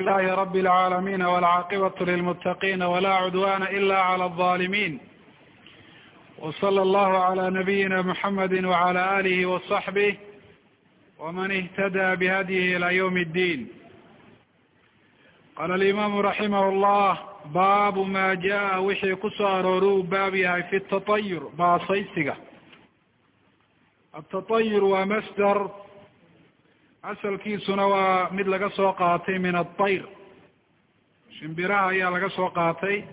ilahi rab اlcaalamiin wاlcaaqibaة lilmutaqin wla cudwana ila clى الظalimin wslى اllahu عlى nabiyina mxamedi wعlى alih وصaxbih wman اhtadى bhadyihi ilى ywm اddin qala alimaamu raximah اllah baabu ma jaءa wixii kusoo aroori uu baab yahay fi الtaطayur baasaysiga aلtaطayur waa masdar asalkiisuna waa mid laga soo qaatay min aayr shimbiraha ayaa laga soo qaatay.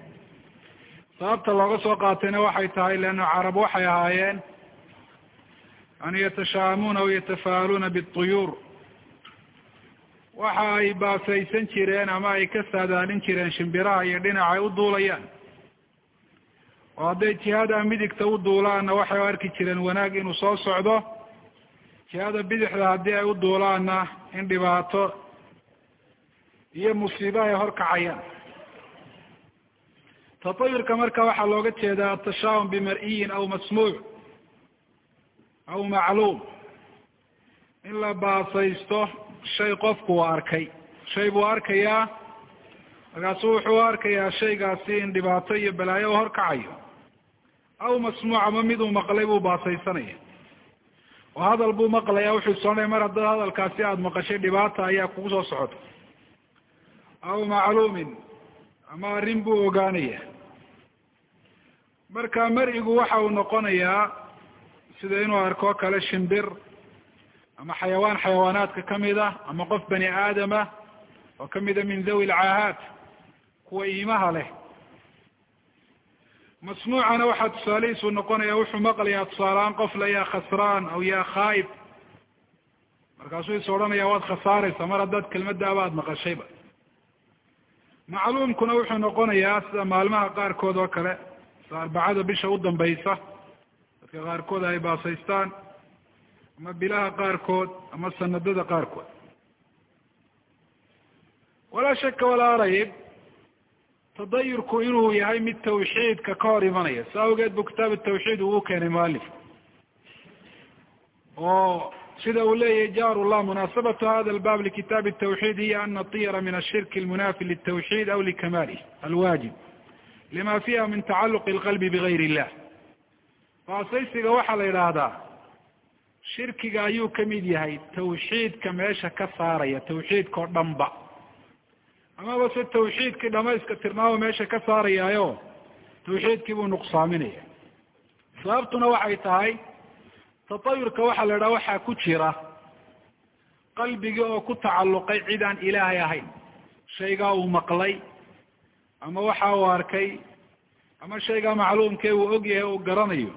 Sababta looga soo qaatayna waxay tahay leanna carab waxay ahaayeen an yatashaamuuna aw yatafa'aluuna biاطuyuur waxa ay baasaysan jireen ama ay ka saadaalin jireen shimbiraha iyo dhinac ay u duulayaan. Oo hadday jihaada midigta u duulaanna waxay u arki jireen wanaag inuu soo socdo jihada bidixda haddii ay u duulaanna in dhibaato iyo musiibo ay horkacayaan tatayurka marka waxaa looga jeedaa atashaahum bimar'iyin aw masmuuc aw macluum. In la baasaysto shay qofku arkay. Shay buu arkayaa markaasu wuxuu arkayaa shaygaasi in dhibaato iyo balaayo u horkacayo aw masmuuc ama mid uu maqlay buu baasaysanaya oo hadal buu maqlaya wuxuu soonaya mar haddaad hadalkaasi aada maqashay dhibaata ayaa kugu soo socota. Aw macluumin ama arrin buu ogaanaya. Marka mar-igu waxa uu noqonayaa sida inuu arko kale shimbir ama xayawaan xayawaanaadka ka mid ah ama qof bani aadama oo kamida min dhawi lcaahaat kuwa iimaha leh masmuucana waxaa tusaalihiisu noqonaya wuxuu maqlayaa tusaaleaan qof la yaa khasraan aw yaa khaayib markaasuu is odhanaya waad khasaaraysa mar haddaad kelmadaaba aada maqashayba. Macluumkuna wuxuu noqonayaa sida maalmaha qaarkood oo kale sida arbacada bisha u dambaysa dadka qaarkood ay baasaystaan ama bilaha qaarkood ama sanadada qaarkood. Walaa shaka walaa rayb tadayurku inuu yahay mid tawxiidka ka hor imanaya. Sa awgeed bu kitaab tawxiid ugu keenay mualif oo sida uu leeyahay jarullah munaasabatu hada lbab likitaab tawxiid hiya ana tiyara min ashirk lmunafi litawxiid aw likamalih alwajib lima fiha min tacaluq lqalbi bigayr illah. Faasaysiga waxaa la yidhaahdaa shirkiga ayuu ka mid yahay tawxiidka meesha ka saaraya tawxiidka oo dhanba amaba se tawxiidkii dhamayska tirnaabo meesha ka saarayaayo tawxiidkii buu nuqsaaminaya. Sababtuna waxay tahay tatayurka waxaa la idhaha waxaa ku jira qalbigii oo ku tacalluqay cid aan ilaahay ahayn. Shaygaa uu maqlay ama waxa uu arkay ama shaygaa macluumkee uu og yahay uu garanayo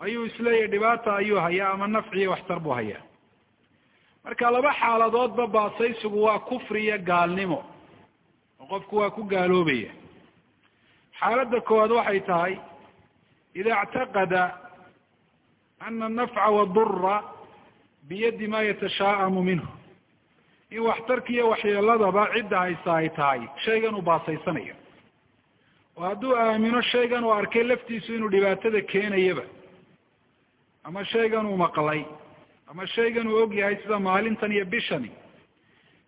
ayuu isleeyahy dhibaata ayuu hayaa ama nafciyo waxtar buu hayaa. Marka laba xaaladoodba baasaysigu waa kufri iyo gaalnimo oo qofku waa ku gaaloobaya xaaladda koowaad waxay tahay ida اctaqada ana anafca wadura biyadi ma yatashaa'amu minhu. In waxtarka iyo waxyeeladaba cidda haysa ay tahay shaygan uu baasaysanayo. Oo hadduu aamino shaygan uu arkay laftiisu inuu dhibaatada keenayaba ama shaygan uu maqlay ama shaygan uu og yahay sida maalintan iyo bishani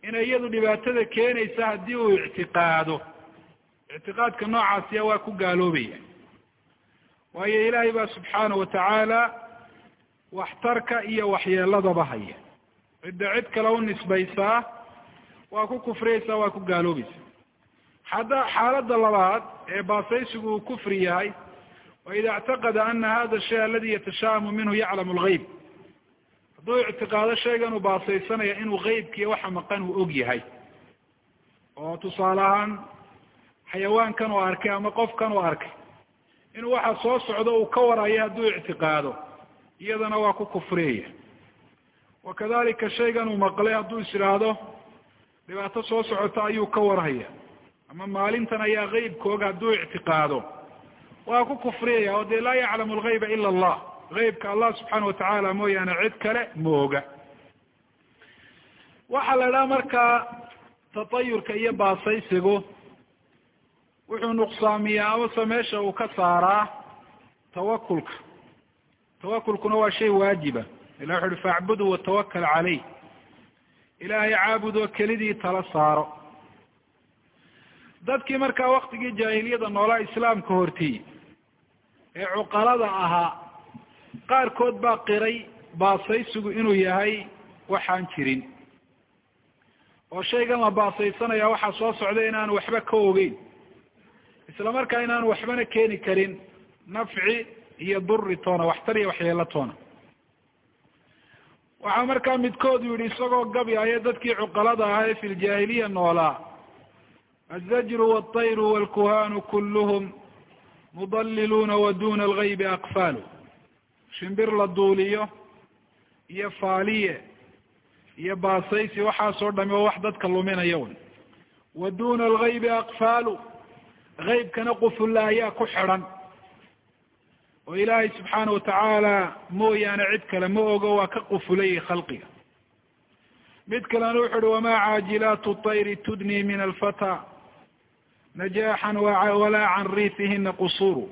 inay iyadu dhibaatada keenaysa haddii uu ictiqaado. Ictiqaadka noocaasiya waa ku gaaloobaya. Waayo ilaahay baa subxaana watacaala waxtarka iyo waxyeeladaba haya. Cidda cid kale u nisbaysaa waa ku kufriyeysaa waa ku gaaloobaysa hadda xaaladda labaad ee baasaysigu uu kufri yahay wa ida اctaqada ana hada shay aladi yatashaamu minhu yaclamu lgeyb hadduu ictiqaado shaygan uu baasaysanaya inuu geybkiiyo waxa maqan uu og yahay. Oo tusaale ahaan xayawaankan uu arkay ama qofkan uu arkay inuu waxa soo socdo uu ka warayo hadduu ictiqaado iyadana waa ku kufriyaya wakadalika shaygan uu maqlay hadduu is idhaahdo dhibaato soo socota ayuu ka warhaya ama maalintan ayaa geybkooga hadduu ictiqaado. Waa ku kufriyaya oo dee laa yaclamu lgeyba ila allah geybka allah subxaana watacaala mooyaane cid kale mooga. Waxaa la idhaha markaa tatayurka iyo baasaysigu wuxuu nuqsaamiyaa amase meesha uu ka saaraa tawakulka. Tawakulkuna waa shay waajiba. Ilah wuxu uhi faacbudu watawakal caleyh ilaahay caabud oo kelidii tala saaro. Dadkii markaa waktigii jaahiliyada noolaa islaamka hortiiyey ee cuqalada ahaa qaarkood baa qiray baasaysigu inuu yahay waxaan jirin. oo shaygan la baasaysanaya waxaa soo socda inaanu waxba ka ogeyn. isla markaa inaanu waxbana keeni karin nafci iyo duri toona waxtar iyo waxyeelo toona. waxaa markaa midkoodu yihi isagoo gabyaayo dadkii cuqalada ahaa ee fi ljaahiliya noolaa. Azajru walطayru walkuhanu kulluhum mudaliluuna wa duna algaybi aqfaalu shimbir la duuliyo iyo faaliye iyo baasaysi waxaasoo dhami oo wax dadka luminaya un wa duna algaybi aqfaalu gaybkana qufulla ayaa ku xidhan. Oo ilaahay subxaana watacaala mooyaane cid kale ma ogo waa ka qufulayay khalqiga. Mid kalena wuxu uhi wamaa caajilaatu طayri tudnii min alfata najaxan walaa can riifihina qusuru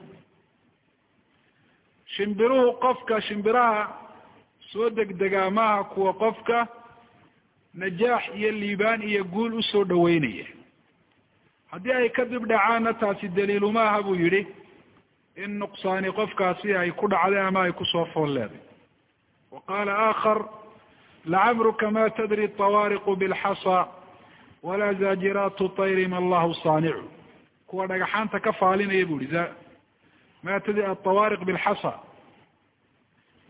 shimbiruhu qofka shimbiraha soo degdegaa maaha kuwa qofka najaax iyo liibaan iyo guul u soo dhaweynaya haddii ay kadib dhacaanna taasi daliilu maaha buu yihi in nuqsaani qofkaasi ay ku dhacday ama ay ku soo fool leeday. Wa qaala aakhar lacamruka ma tadri tawaariqu bilxasa walaa zaajiraatu tayri ma allahu saanicu. Kuwa dhagaxaanta ka faalinaya bu ihi ma tadri atawaariq bilxasa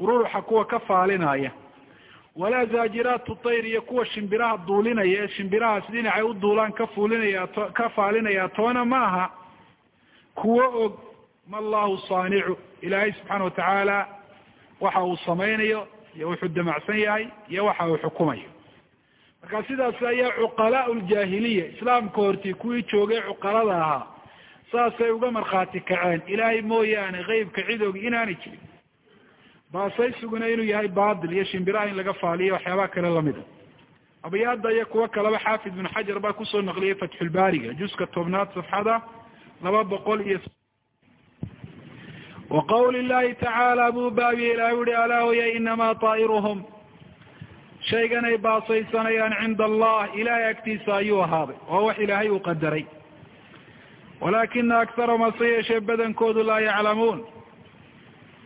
ururuxa kuwa ka faalinaya. Walaa zaajiraatu tayr iyo kuwa shimbiraha duulinaya ee shimbirahaas dhinacay u duulaan ka fuulinaya ka faalinaya toona ma aha. Kuwo og ma allahu saanicu. Ilaahay subxaana watacaala waxa uu samaynayo iyo wuxuu damacsan yahay iyo waxa uu xukumayo. Marka sidaas ayaa cuqalaa ljaahiliya islaamka hortii kuwii joogay cuqalada ahaa saasay uga markhaati kaceen. Ilaahay mooyaane qeybka cid og inaanay jirin. Baasaysuguna inuu yahay batil iyo shimbiraha in laga faaliyo waxyaabaha kale lamida abyaada iyo kuwo kaleba xaafid bin xajar baa ku soo naqliyay fatxulbaariga juska tobnaad safxada laba boqol iyo wa qawli llahi tacaala buu baabiye ilahay uhi alaa hoya inamaa taa'iruhum. Shaygan ay baasaysanayaan cinda allah ilahay agtiisa ayuu ahaaday oo wax ilaahay uu qadaray walaakina aktarahum hase yeeshee badankoodu laa yaclamuun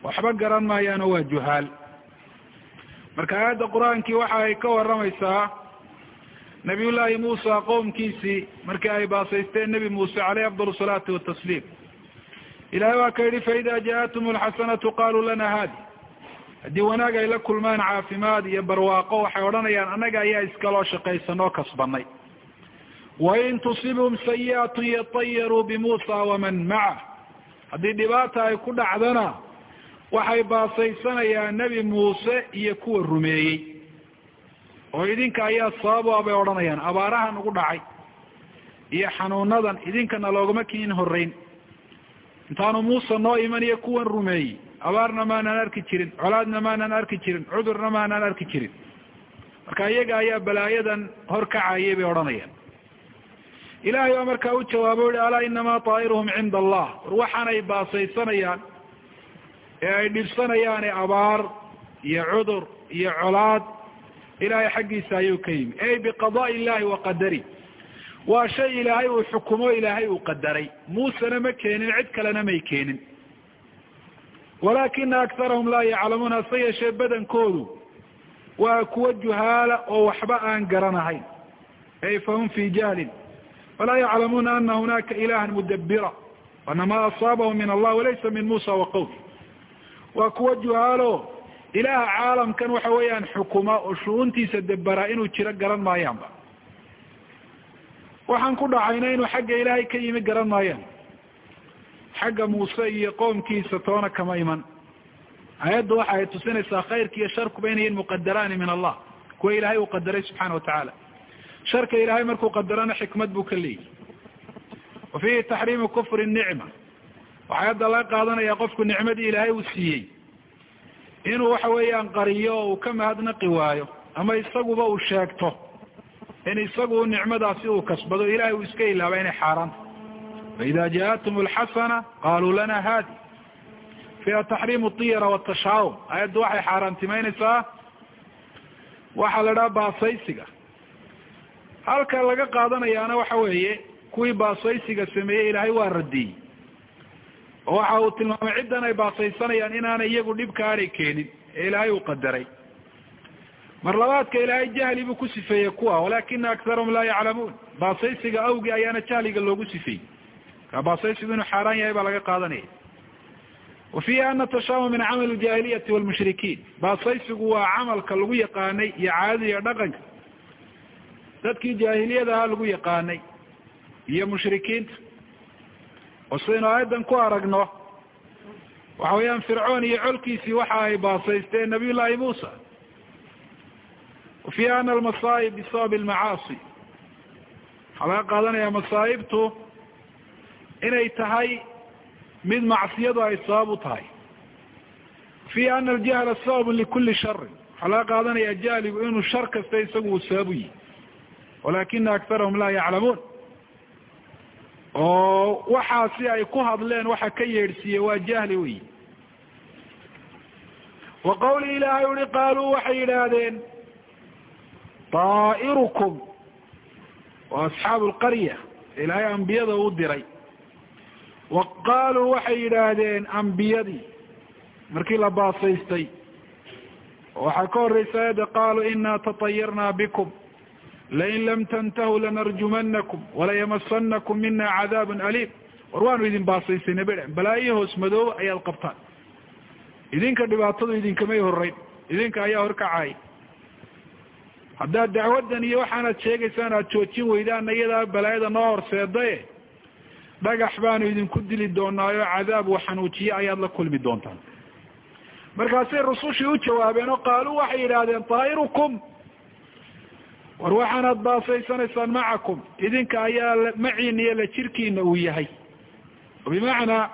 waxba garan maayaano waa juhaal marka aayadda qur'aankii waxa ay ka waramaysaa nabiyullaahi muusa qowmkiisii markii ay baasaysteen nebi muuse caleyh afdal salaatu watasliim ilahay waa ka yidhi faida jaatum alxasanatu qaluu lana haadi haddii wanaag ay la kulmaan caafimaad iyo barwaaqo waxay odhanayaan annaga ayaa iskaloo shaqaysanoo kasbanay wain tusibhum sayi'atu yatayaruu bimuusa waman macah haddii dhibaata ay ku dhacdana waxay baasaysanayaan nebi muuse iyo kuwa rumeeyey. Oo idinka ayaa sabab a bay odhanayaan. Abaarahan ugu dhacay iyo xanuunadan idinkana loogama kiin horeyn intaanu muuse noo iman iyo kuwan rumeeyey. Abaarna maanaan arki jirin colaadna maanaan arki jirin cudurna maanaan arki jirin. Marka iyaga ayaa balaayadan horkacayay bay odhanayaan ilahay baa markaa u jawaabo uhi alaa inamaa taa'iruhum cinda allah war waxaanay baasaysanayaan ee ay dhibsanayaane abaar iyo cudur iyo colaad. Ilahay xaggiisa ayuu ka yimi. Ey biqadaai illahi wa qadari. Waa shay ilaahay uu xukumo ilaahay uu qadaray. Muusena ma keenin cid kalena may keenin. Walaakina aktarahum laa yaclamuun hase yeeshee badankoodu waa kuwa juhaala oo waxba aan garanahayn. Ey fahum fi jahlin falaa yaclamuuna ana hunaka ilaha mudabira ana ma asaabahum min allah walaysa min musa wa qowm waa kuwa juhaalo ilaaha caalamkan waxa weeyaan xukuma oo shu-uuntiisa debera inuu jiro garan maayaanba waxaan ku dhacayna inuu xagga ilaahay ka yimi garan maayaan xagga muuse iyo qoomkiisa toona kama iman ayaddu waxa ay tusinaysaa khayrka iyo sharkuba inayin muqadaraani min allah kuwa ilaahay uu qadaray subxaana watacaala sharka ilaahay markuu qadarana xikmad buu ka leeyahy wa fiihi taxriimu kufri nicma. Waxaa hadda laga qaadanaya qofku nicmadii ilaahay uu siiyey. Inuu waxa weeyaan qariyo oo uu ka mahadnaqi waayo ama isaguba uu sheegto in isagu nicmadaasi uu kasbado ilahay uu iska ilaaba inay xaaraanta faida jaatum alxasana qaluu lana haadi fiha taxriimu tiyara watashaawum ayaddu waxay xaaraantimeyneysaa waxaa la dhaha baasaysiga halka laga qaadanayaana waxa weeye kuwii baasaysiga sameeyey ilaahay waa radiyey. Oo waxa uu tilmaamay ciddan ay baasaysanayaan inaanay iyagu dhibka aanay keenin ee ilaahay uu qadaray. Mar labaadka ilaahay jahli buu ku sifeeyey kuwa walakina aktarahum laa yaclamuun. Baasaysiga awgii ayaana jahliga loogu sifeeyey. Ka baasaysigu inuu xaaraan yahay baa laga qaadanaya. Wa fiihi ana tashaama min camali ljahiliyati walmushrikiin baasaysigu waa camalka lagu yaqaanay iyo caadada iyo dhaqanka dadkii jaahiliyada ahaa lagu yaqaanay iyo mushrikiinta. Oo sidaynu aayaddan ku aragno waxa weeyaan fircoon iyo colkiisii waxa ay baasaysteen nabiy llaahi muusa. Wa fiihi ana almasaa'ib bisababi almacaasi. Waxaa laga qaadanaya masaa'ibtu inay tahay mid macsiyadu ay sabab u tahay. Fiihi ana aljahla sababun likuli sharin waxaa laga qaadanaya jahligu inuu shar kasta isagu uu sabab u yihi walakina aktarahum laa yaclamuun. Oo waxaasi ay ku hadleen waxa ka yeedhsiiye waa jahli weyi wa qawli ilaahay uhi qaaluu waxay yidhaahdeen daa'irukum wa asxaabu lqarya ilaahay ambiyada u diray. Wa qaaluu waxay yidhaahdeen ambiyadii. Markii la baasaystay. Waxaa ka horeysa ayadda qaaluu inaa tatayarna bikum lain lam tantahuu lanarjumanakum walayamasanakum mina cadaabun aliim war waanu idin baasaysayna beda balaayo hoos madoob ayaad qabtaan idinka dhibaatadu idinkamay horeyn idinka ayaa horkacay haddaad dacwaddan iyo waxaanaad sheegaysaan aad joojin weydaan iyadaa balaayada noo horseedaye dhagax baanu idinku dili doonaayo cadaab waxanuujiye ayaad la kulmi doontaan markaasay rusushii u jawaabeen oo qaaluu waxay yidhaahdeen daa'irukum war waxaanaad baasaysanaysaan macakum. Idinka ayaa maciina iyo la jirkiina uu yahay. Bimacnaa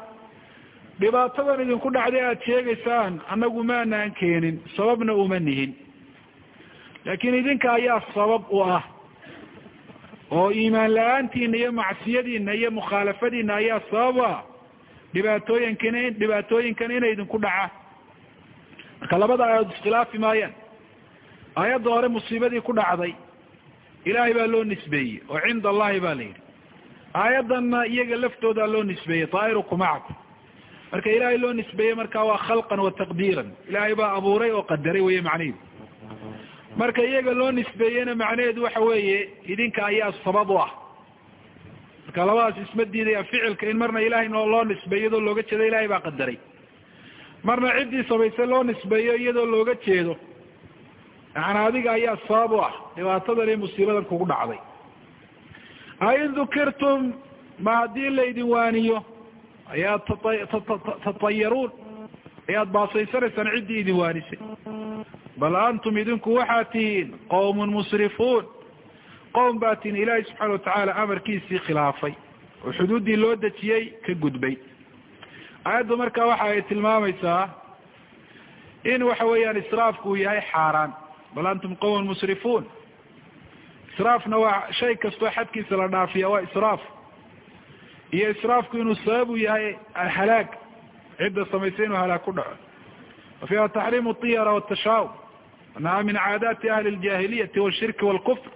dhibaatadan idinku dhacday aad sheegaysaan annagu maanaan keenin sababna uma nihin. Laakiin idinka ayaa sabab u ah. Oo iimaan la'aantiina iyo macsiyadiina iyo mukhaalafadiina ayaa sabab ah dhibaatooyinkan dhibaatooyinkan inay idinku dhacaan marka labada aayaod iskhilaafi maayaan. Aayadda hore musiibadii ku dhacday ilaahay baa loo nisbeeyey oo cinda allahi ba la yidhi. Aayaddanna iyaga laftoodaa loo nisbeeyey daa'iruku macakum marka ilaahay loo nisbeeyey marka waa khalqan wa taqdiiran. Ilaahay baa abuuray oo qadaray weye macnaheedu marka iyaga loo nisbeeyena macnaheedu waxa weeye idinka ayaa sabab u ah. Marka labadaas isma diidayaan ficilka in marna ilahay loo nisbeeyo iyadoo looga jeedo ilahay baa qadaray. Marna ciddii samaysay loo nisbeeyo iyadoo looga jeedo yaani adiga ayaa sabab u ah dhibaatadan iyo musiibadan kugu dhacday. Ain dukirtum ma haddii laydin waaniyo ayaad tatayaruun ayaad baasaysanaysaan ciddii idin waanisay. Bal antum idinku waxaad tihiin qawmun musrifuun. Qowm baa tihiin ilaahay subxaana watacaala amarkiisii khilaafay. Oo xuduuddii loo dejiyey ka gudbay. Aayaddu marka waxa ay tilmaamaysaa in waxa weeyaan israafku uu yahay xaaraan bal antum qawmun musrifuun israafna waa shay kastoo xadkiisa la dhaafiya waa israaf iyo israafku inuu sabab u yahay halaag cidda samaysay inuu halaag ku dhaco wa fiiha taxriimu tiyara watashaawum anaha min caadaati ahli ljahiliyati washirki walkufr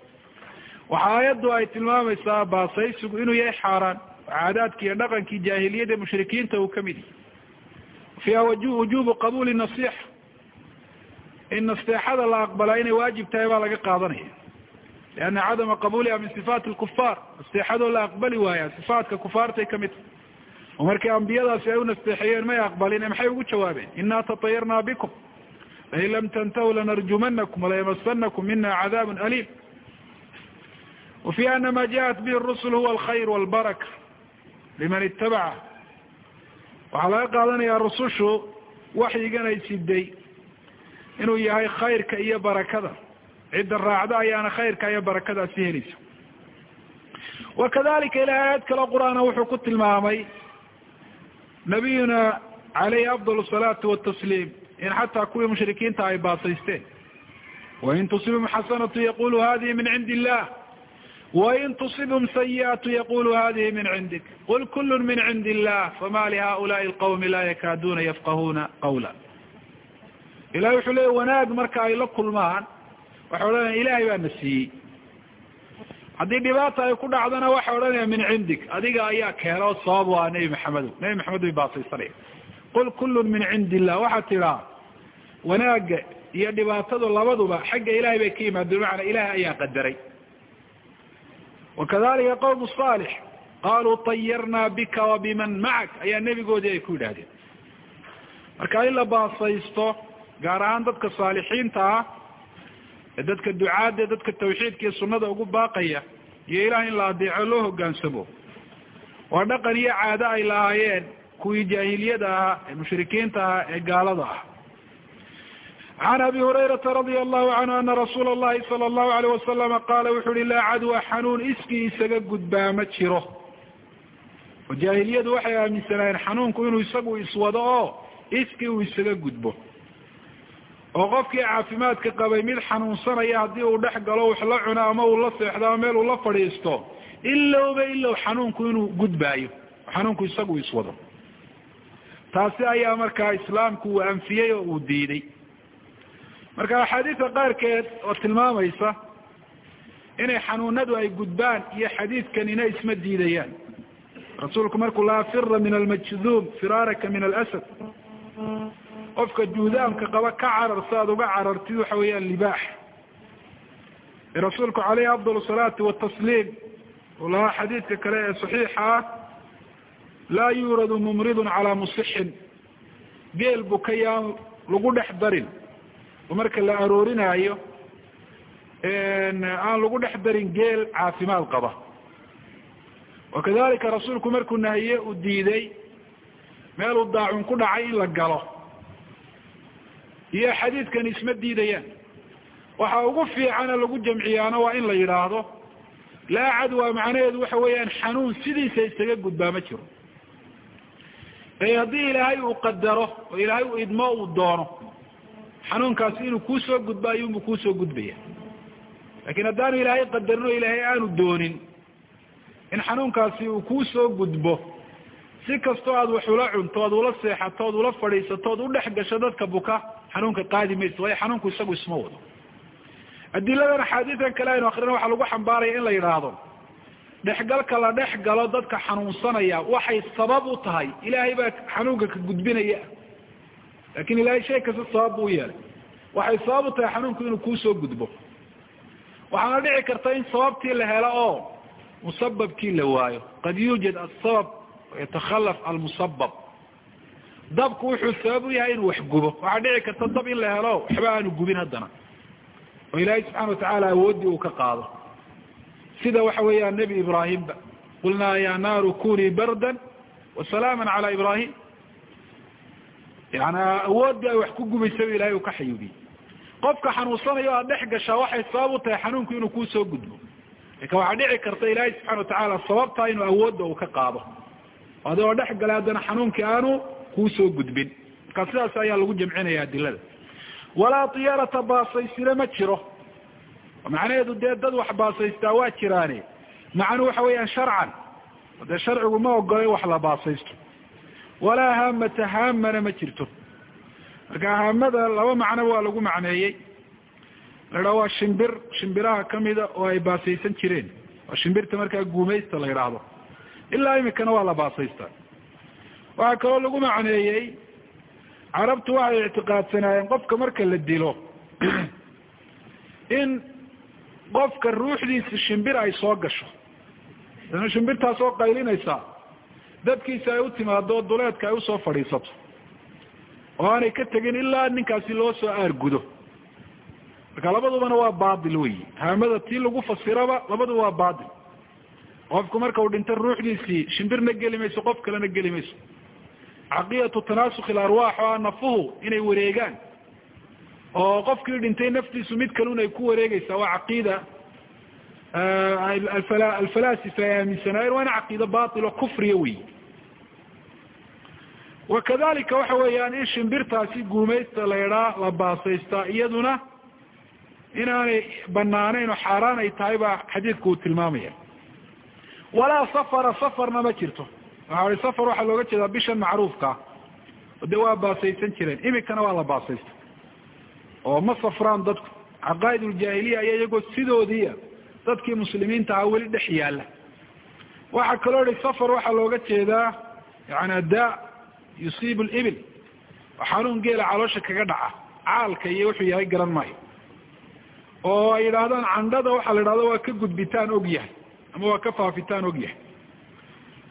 waxa aayaddu ay tilmaamaysaa baasaysigu inuu yahay xaaraan caadaadki iyo dhaqankii jaahiliyada mushrikiinta uu ka mid yahay fiiha wujubu qabuuli nasixa in naseexada la aqbalaa inay waajib tahay baa laga qaadanaya lianna cadama qabuuliha min sifaati lkufaar naseexadoo la aqbali waaya sifaatka kufaartay ka mid oo markii ambiyadaasi ay u nasteexeeyeen may aqbalin maxay ugu jawaabeen inaa tatayarna bikum lain lam tantahu lanarjumanakum walayamasanakum mina cadaabun aliim wa ana ma jaءat bihi rusul huwa alkhayr walbaraka liman itabaca waxaa laga qaadanaya rusushu waxyigan ay siday inuu yahay khayrka iyo barakada. Cidda raacda ayaana khayrka iyo barakadaasi helaysa wa kadalika ilahay aayad kale qur'aana wuxuu ku tilmaamay nabiyuna caleyhi afdal salaatu watasliim in xataa kuwii mushrikiinta ay baasaysteen. Wain tusibhum xasanatu yaqulu hadihi min cindi illah wain tusibhum sayi'atu yaqulu hadihi min cindik. Qul kulu min cindi illah fama lihaulaai alqawmi laa yakaaduna yafqahuna qawla ilahay wuxuu leeya wanaag marka ay la kulmaan waxay odhanaya ilahay baa na siiyey. Haddii dhibaata ay ku dhacdana waxa odhanaya min cindik adiga ayaa keena oo sabab u ah nebi maxamedo nebi maxamed bay baasaysanaya qul kullun min cindi illah waxaad tidhaa wanaagga iyo dhibaatadu labaduba xagga ilahay bay ka yimaadeen bimacnaa ilahay ayaa qadaray. Wakadalika qawmu saalix qaluu tayarnaa bika wa biman macak ayaa nebigoodii ay ku yidhaahdeen. Marka in la baasaysto gaar ahaan dadka saalixiinta ah ee dadka ducaadda dadka tawxiidka iyo sunnada ugu baaqaya iyo ilaah in la adeeco loo hogaansamo. Waa dhaqan iyo caado ay lahaayeen kuwii jaahiliyada ahaa ee mushrikiinta ahaa ee gaalada ah. Can abi hurayrata radia allahu canhu ana rasuula allahi sala allahu alayh wasalama qaala wuxu uhi laa cadwa xanuun iskii isaga gudbaa ma jiro. Oo jaahiliyadu waxay aaminsanaayeen xanuunku inuu isagu iswado oo iskii uu isaga gudbo oo qofkii caafimaadka qabay mid xanuunsanaya haddii uu dhex galo wax la cuno ama uu la seexdo ama meel uu la fadhiisto ilowba ilow xanuunku inuu gudbaayo xanuunku isagu iswado taasi ayaa markaa islaamku uu anfiyey oo uu diiday. Marka axaadiista qaarkeed oo tilmaamaysa inay xanuunadu ay gudbaan iyo xadiidkanina isma diidayaan. Rasuulku markuu laa fira min almajduum firaaraka min alasad qofka juudaamka qaba ka carar si aad uga carartid waxa weeyaan libaax. Rasuulku caleyhi afdal salaati watasliim uu lahaa xadiidka kale ee saxiixa ah laa yuuradu mumridun calaa musixin. Geel bukayaan lagu dhex darin oo marka la aroorinaayo aan lagu dhex darin geel caafimaad qaba. Wakadalika rasuulku markuu nahiye uu diiday meeluu daacun ku dhacay in la galo iyo xadiidkan isma diidayaan. Waxa ugu fiicana lagu jamciyaana waa in la yidhaahdo laa cadwa macnaheedu waxa weeyaan xanuun sidiisa isaga gudbaa ma jiro. Ee haddii ilaahay uu qadaro oo ilaahay uu idmo uu doono xanuunkaasi inuu kuusoo gudbo ayuunbu kuusoo gudbaya. Lakin haddaanu ilaahay qadarin oo ilaahay aanu doonin in xanuunkaasi uu kuusoo gudbo si kastoo aad wax ula cunto oad ula seexato oad ula fadhiisato oad udhex gasho dadka buka xanuunka qaadi mayso waayo xanuunku isagu isma wado. Adiladan axaadiidan kale aynu akrina waxaa lagu xambaaraya in la yidhaahdo dhexgalka la dhex galo dadka xanuunsanaya waxay sabab u tahay ilaahay baa xanuunka ka gudbinaya. Lakin ilahay shay kasta sabab buu yeelay. Waxay sabab u tahay xanuunku inuu kuusoo gudbo. Waxaana dhici karta in sababtii la helo oo musababkii la waayo. Qad yuujad asabab yatakhalaf almusabab dabku wuxuu sabab u yahay inuu wax gubo. Waxaa dhici karta dab in la helo waxba aanu gubin haddana. Oo ilaahay subxana watacaala awooddii uu ka qaado. Sida waxa weeyaan nebi ibraahimba qulnaa ya naaru kunii bardan wasalaama cala ibrahim yani awooddii ay wax ku gubaysaba ilahay uu ka xayuubiyey qofka xanuunsanayo aad dhex gashaa waxay sabab u tahay xanuunku inuu kuusoo gudbo. Lakin waxaa dhici karta ilaahay subxana watacaala sababtaa inuu awoodda uu ka qaado. Adigoo dhex galay haddana xanuunkii aanu kuusoo gudbin. Marka sidaas ayaa lagu jamcinaya adilada. Walaa diyaarata baasaysina ma jiro. Macnaheedu dee dad wax baasaystaa waa jiraane. Macnuu waxa weeyaan sharcan. Dee sharcigu ma ogola in wax la baasaysto. Walaa haamata haamana ma jirto. Marka haamada laba macnoba waa lagu macneeyey. La idhaha waa shimbir. Shimbiraha kamida oo ay baasaysan jireen. Waa shimbirta markaa guumaysta la yidhaahdo. Ilaa imikana waa la baasaystaa waxaa kaloo lagu macneeyey carabtu waxay ictiqaadsanaayeen qofka marka la dilo. In qofka ruuxdiisa shimbir ay soo gasho. Dana shimbirtaas oo qaylinaysaa dadkiisa ay u timaado duleedka ay u soo fadhiisato. Oo aanay ka tegin ilaa ninkaasi loo soo aargudo. Marka labadubana waa baatil weyi haamada tii lagu fasiraba labaduba waa baatil. Qofku marka uu dhinto ruuxdiisii shimbirna geli mayso qof kalena geli mayso caqidatu tanaasukh ilarwaax oo ah nafuhu inay wareegaan. Oo qofkii dhintay naftiisu mid kalun ay ku wareegeysaa waa caqiida. Alfalaasifa ay aaminsanaayeen waana caqiida batil oo kufriya weyi wakadalika waxa weeyaan in shimbirtaasi guumaysta la idhaa la baasaystaa iyaduna inaanay banaaneyn oo xaaraan ay tahay baa xadiidku uu tilmaamaya. Walaa safara safarna ma jirto waxa i safar waxaa looga jeedaa bishan macruufkaa o dee waa baasaysan jireen imikana waa la baasaysta oo ma safraan dadku caqaa'id uljaahiliya aya iyagoo sidoodiia dadkii muslimiinta ah weli dhex yaalla. Waxaa kaloo ihi safar waxaa looga jeedaa yani daa yusiibu libil xanuun geela caloosha kaga dhaca. Caalka iyo wuxuu yahay garan maayo. Oo ay yidhaahdaan candhada waxaa la yidhahda waa ka gudbitaan og yahay. Ama waa ka faafitaan og yahay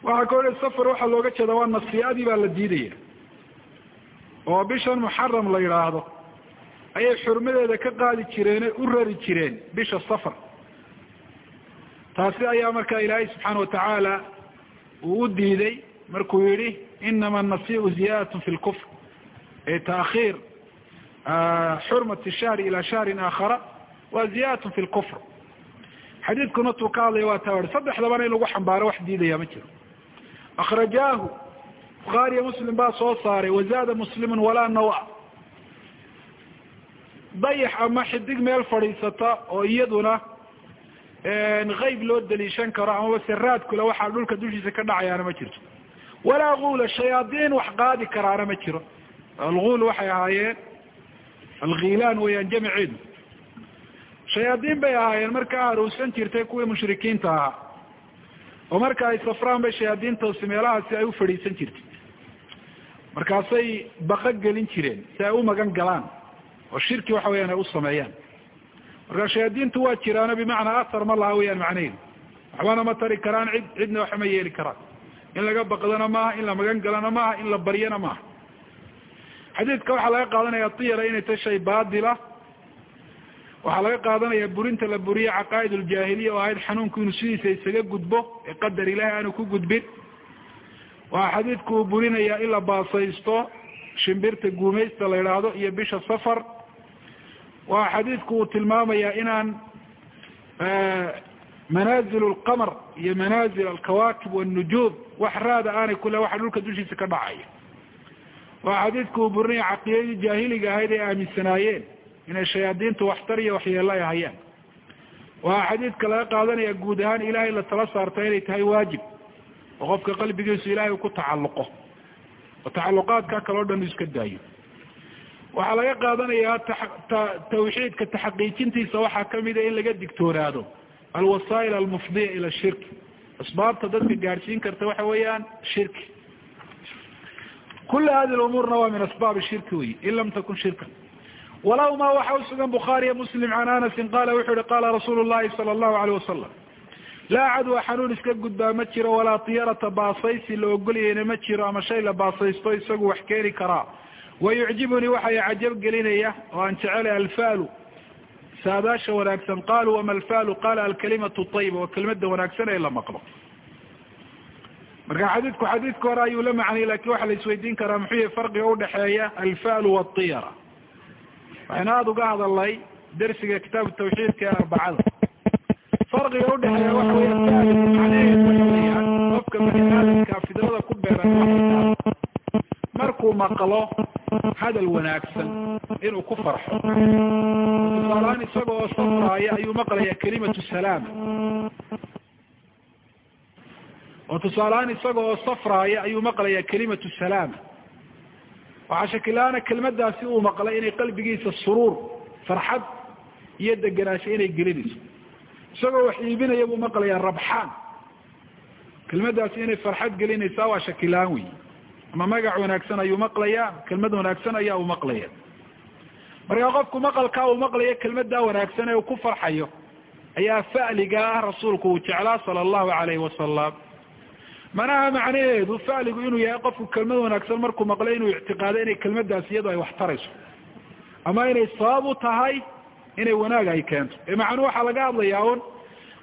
waxaa kaloo ihi safar waxaa looga jeeda waa nasiadii baa la diidaya. Oo bishan muxaram la yidhaahdo ayay xurmadeeda ka qaadi jireene u rari jireen bisha safar. Taasi ayaa markaa ilaahay subxaana watacaala uu u diiday markuu yihi inama anasiu ziyadatun fi lkufr e taakhiir xurmati shahri ila shahrin aakhara waa ziyadatun fi lkufr xadiidkuna tuu ka hadlaya waa taa saddexdabana in lagu xambaaro wax diidaya ma jiro akrajaahu bukhaariya muslim baa soo saaray wazaada muslimun walaa nawa dayax ama xidig meel fadhiisata oo iyaduna kayb loo daliishan karo amaba seraadkule waxaa dhulka dushiisa ka dhacayaana ma jirto walaa guula shayaadiin wax qaadi karaana ma jiro alguul waxay ahaayeen alkiilaan weyaan jamiceedu shayaadiin bay ahaayeen markaa haruusan jirtay kuwii mushrikiinta ahaa oo marka ay safraan bay shayaadiintoosi meelahaasi ay u fadhiisan jirtay. Markaasay baqa gelin jireen si ay u magan galaan oo shirki waxa weyaan ay u sameeyaan. Marka shayaadiintu waa jiraano bimacnaa athar ma laha weyaan macnaheedu. Waxbana ma tari karaan cid cidna waxa ma yeeli karaan. In laga baqdana maaha in la magan galana maaha in la baryana maaha. Xadiidka waxaa laga qaadanaya tiyara inay tahay shay baatila waxaa laga qaadanaya burinta la buriye caqaa'id uljaahiliya oo ahayd xanuunku inuu sidiisa isaga gudbo ee qadar ilahi aanu ku gudbin. Waxaa xadiidku uu burinaya in la baasaysto shimbirta guumaysta la yidhaahdo iyo bisha safar. Waa xadiidku uu tilmaamaya inaan manazil lqamar iyo manazil alkawaakib wاnujuum wax raada aanay kule waxa dhulka dushiisa ka dhacaya. Waa xadiidku uu burinaya caqiidadii jaahiliga ahayd ay aaminsanaayeen inay shayaadiintu waxtar iyo waxyeelo ay hayaan waa xadiidka laga qaadanaya guud ahaan ilahay la tala saarta inay tahay waajib oo qofka qalbigiisu ilahay uu ku tacalluqo. Oo tacaluqaadka kale o dhan uu iska daayo. Waxaa laga qaadanayaa tawxiidka taxaqiijintiisa waxaa kamida in laga digtoonaado alwasaa'il almufdiya ila shirki asbaabta dadka gaadhsiin karta waxa weeyaan shirki kula hadi umuurna waa min asbaab shirki wey in lam takun shirkan walahuma waxa usugan bukhaariya muslim can anasin qala wuxuu yihi qala rasuulu llahi sala allahu alayh wasalam laa cadwa xanuun iska gudbaa ma jiro walaa tiyarata baasaysi la ogolyayna ma jiro ama shay la baasaysto isagu wax keeni karaa. Wayucjibunii waxay cajab gelinaya oo aan jecelay alfaalu saadaasha wanaagsan. Qaaluu wama alfaalu qaala alkalimatu ayiba waa kelimada wanaagsan ee la maqlo. Marka xadiidku xadiidka hore ayuu la macnayay laakiin waxaa la isweydiin karaa muxuu yahay farqiga udhexeeya alfaalu watiyara waxaynu aada uga hadalnay dersiga kitaabu tawxiidka ee arbacada. Farqiga udhexeeya waxa wey macnaheedu qofka bani aadamka fidrada ku beeran markuu maqlo hadal wanaagsan inuu ku farxo. Tusaalahaan isaga oo safraaya ayuu maqlaya kalimatu salaama oo tusaalehaan isaga oo safraaya ayuu maqlaya kalimatu salaama waxaa shakilaana kelmadaasi uu maqlay inay qalbigiisa suruur farxad iyo degenaansho inay gelinayso. Isagoo wax iibinaya buu maqlayaa rabxaan. Kelmadaasi inay farxad gelinaysaa waa shakilaan wey ama magac wanaagsan ayuu maqlayaa kelmad wanaagsan ayaa uu maqlaya markaa qofku maqalkaa uu maqlayo kelmadaa wanaagsan ee uu ku farxayo ayaa fa'liga ah rasuulku uu jeclaa sala allahu alayhi wasalam manaha macnaheedu fa'ligu inuu yahay qofku kelmad wanaagsan markuu maqlo inuu ictiqaado inay kelmadaasi iyadu ay wax tarayso ama inay sabab u tahay inay wanaag ay keento. Ee macnuu waxaa laga hadlayaa un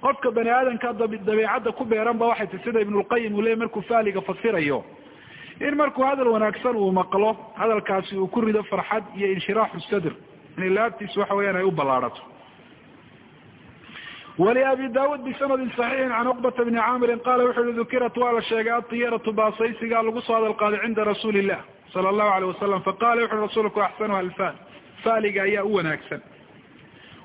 qofka bani aadamka dabiicadda ku beeran ba waxay ti sida ibnulqayim uu leeyay markuu fa'liga fasirayo in markuu hadal wanaagsan uu maqlo hadalkaasi uu ku rido farxad iyo inshiraaxu sadr inay laabtiis waxa weyaan ay u ballaarato waliabi daawud bisanadin saxiixin can cuqbata bni caamirin qala wuxu uhi dukirat waa la sheegay atiyaratu baasaysiga lagu soo hadal qaaday cinda rasuuli illah sala allahu alayh wasalam faqala wuxu uhi rasuulku axsanuha alfal faaliga ayaa u wanaagsan.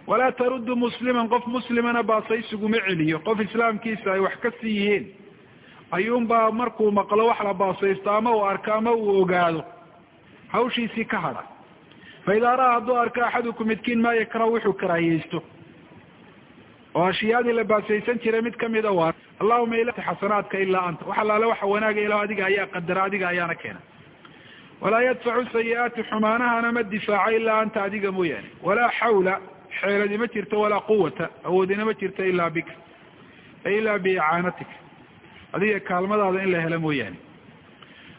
Walaa taruddu musliman qof muslimana baasaysiguma celiyo. Qof islaamkiisa ay wax ka sii yihiin ayuunbaa markuu maqlo wax la baasaysto ama uu arko ama uu ogaado hawshiisii ka hadha. Fa idaa ra'a hadduu arko axaduku midkiin maa yakrahu wuxuu karaahiyeysto oo ashyaadii la baasaysan jiray mid kamida waa allahuma xasanaadka ilaa anta. Wax allaale waxa wanaaga ilah adiga ayaa qadara adiga ayaana keena. Walaa yadfacu sayi-aati xumaanahana ma difaaco ilaa anta adiga mooyaane. Walaa xawla xeeladi ma jirto walaa quwata awoodina ma jirto ilaa bika ilaa biicaanatika adiga kaalmadaada in la helo mooyaane.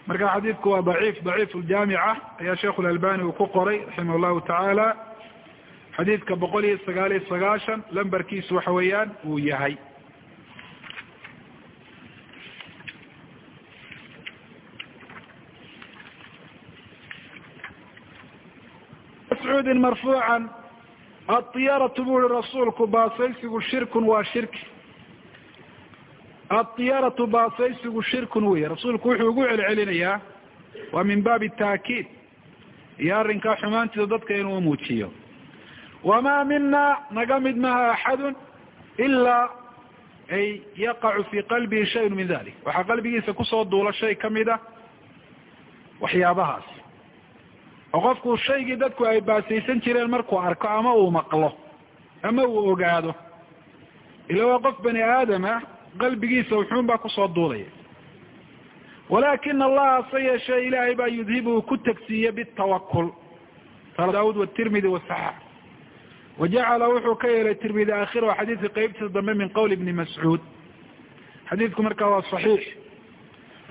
Marka xadiidku waa daciif daciif ljaamica ayaa sheikhu lalbani uu ku qoray raximah llahu tacaala xadiidka boqol iyo sagaal iyo sagaashan lambarkiisu waxa weeyaan uu yahay. Mascuudin marfuucan adiyaratu bu uri rasuulku baasaysigu shirkun waa shirki. Adiyaratu baasaysigu shirkun wey rasuulku wuxuu ugu celcelinayaa waa min baabi taakiid. Iyo arrinkaa xumaantiida dadka inuu muujiyo wamaa mina naga mid maha axadun ilaa ay yaqacu fii qalbihi shayun min dalik waxaa qalbigiisa ku soo duula shay kamida waxyaabahaas oo qofku shaygii dadku ay baasaysan jireen markuu arko ama uu maqlo ama uu ogaado ila waa qof bani aadama qalbigiisa wuxuun baa ku soo duulaya walaakina allaha hase yeeshee ilaahay baa yudhibu ku tagsiiye bitawakul daawud watirmidi wasaxax wajacala wuxuu ka yeelay tirmidi akhirahu xadiidka qeybtiisa dambe min qowl ibni mascuud xadiidku markaa waa saxiix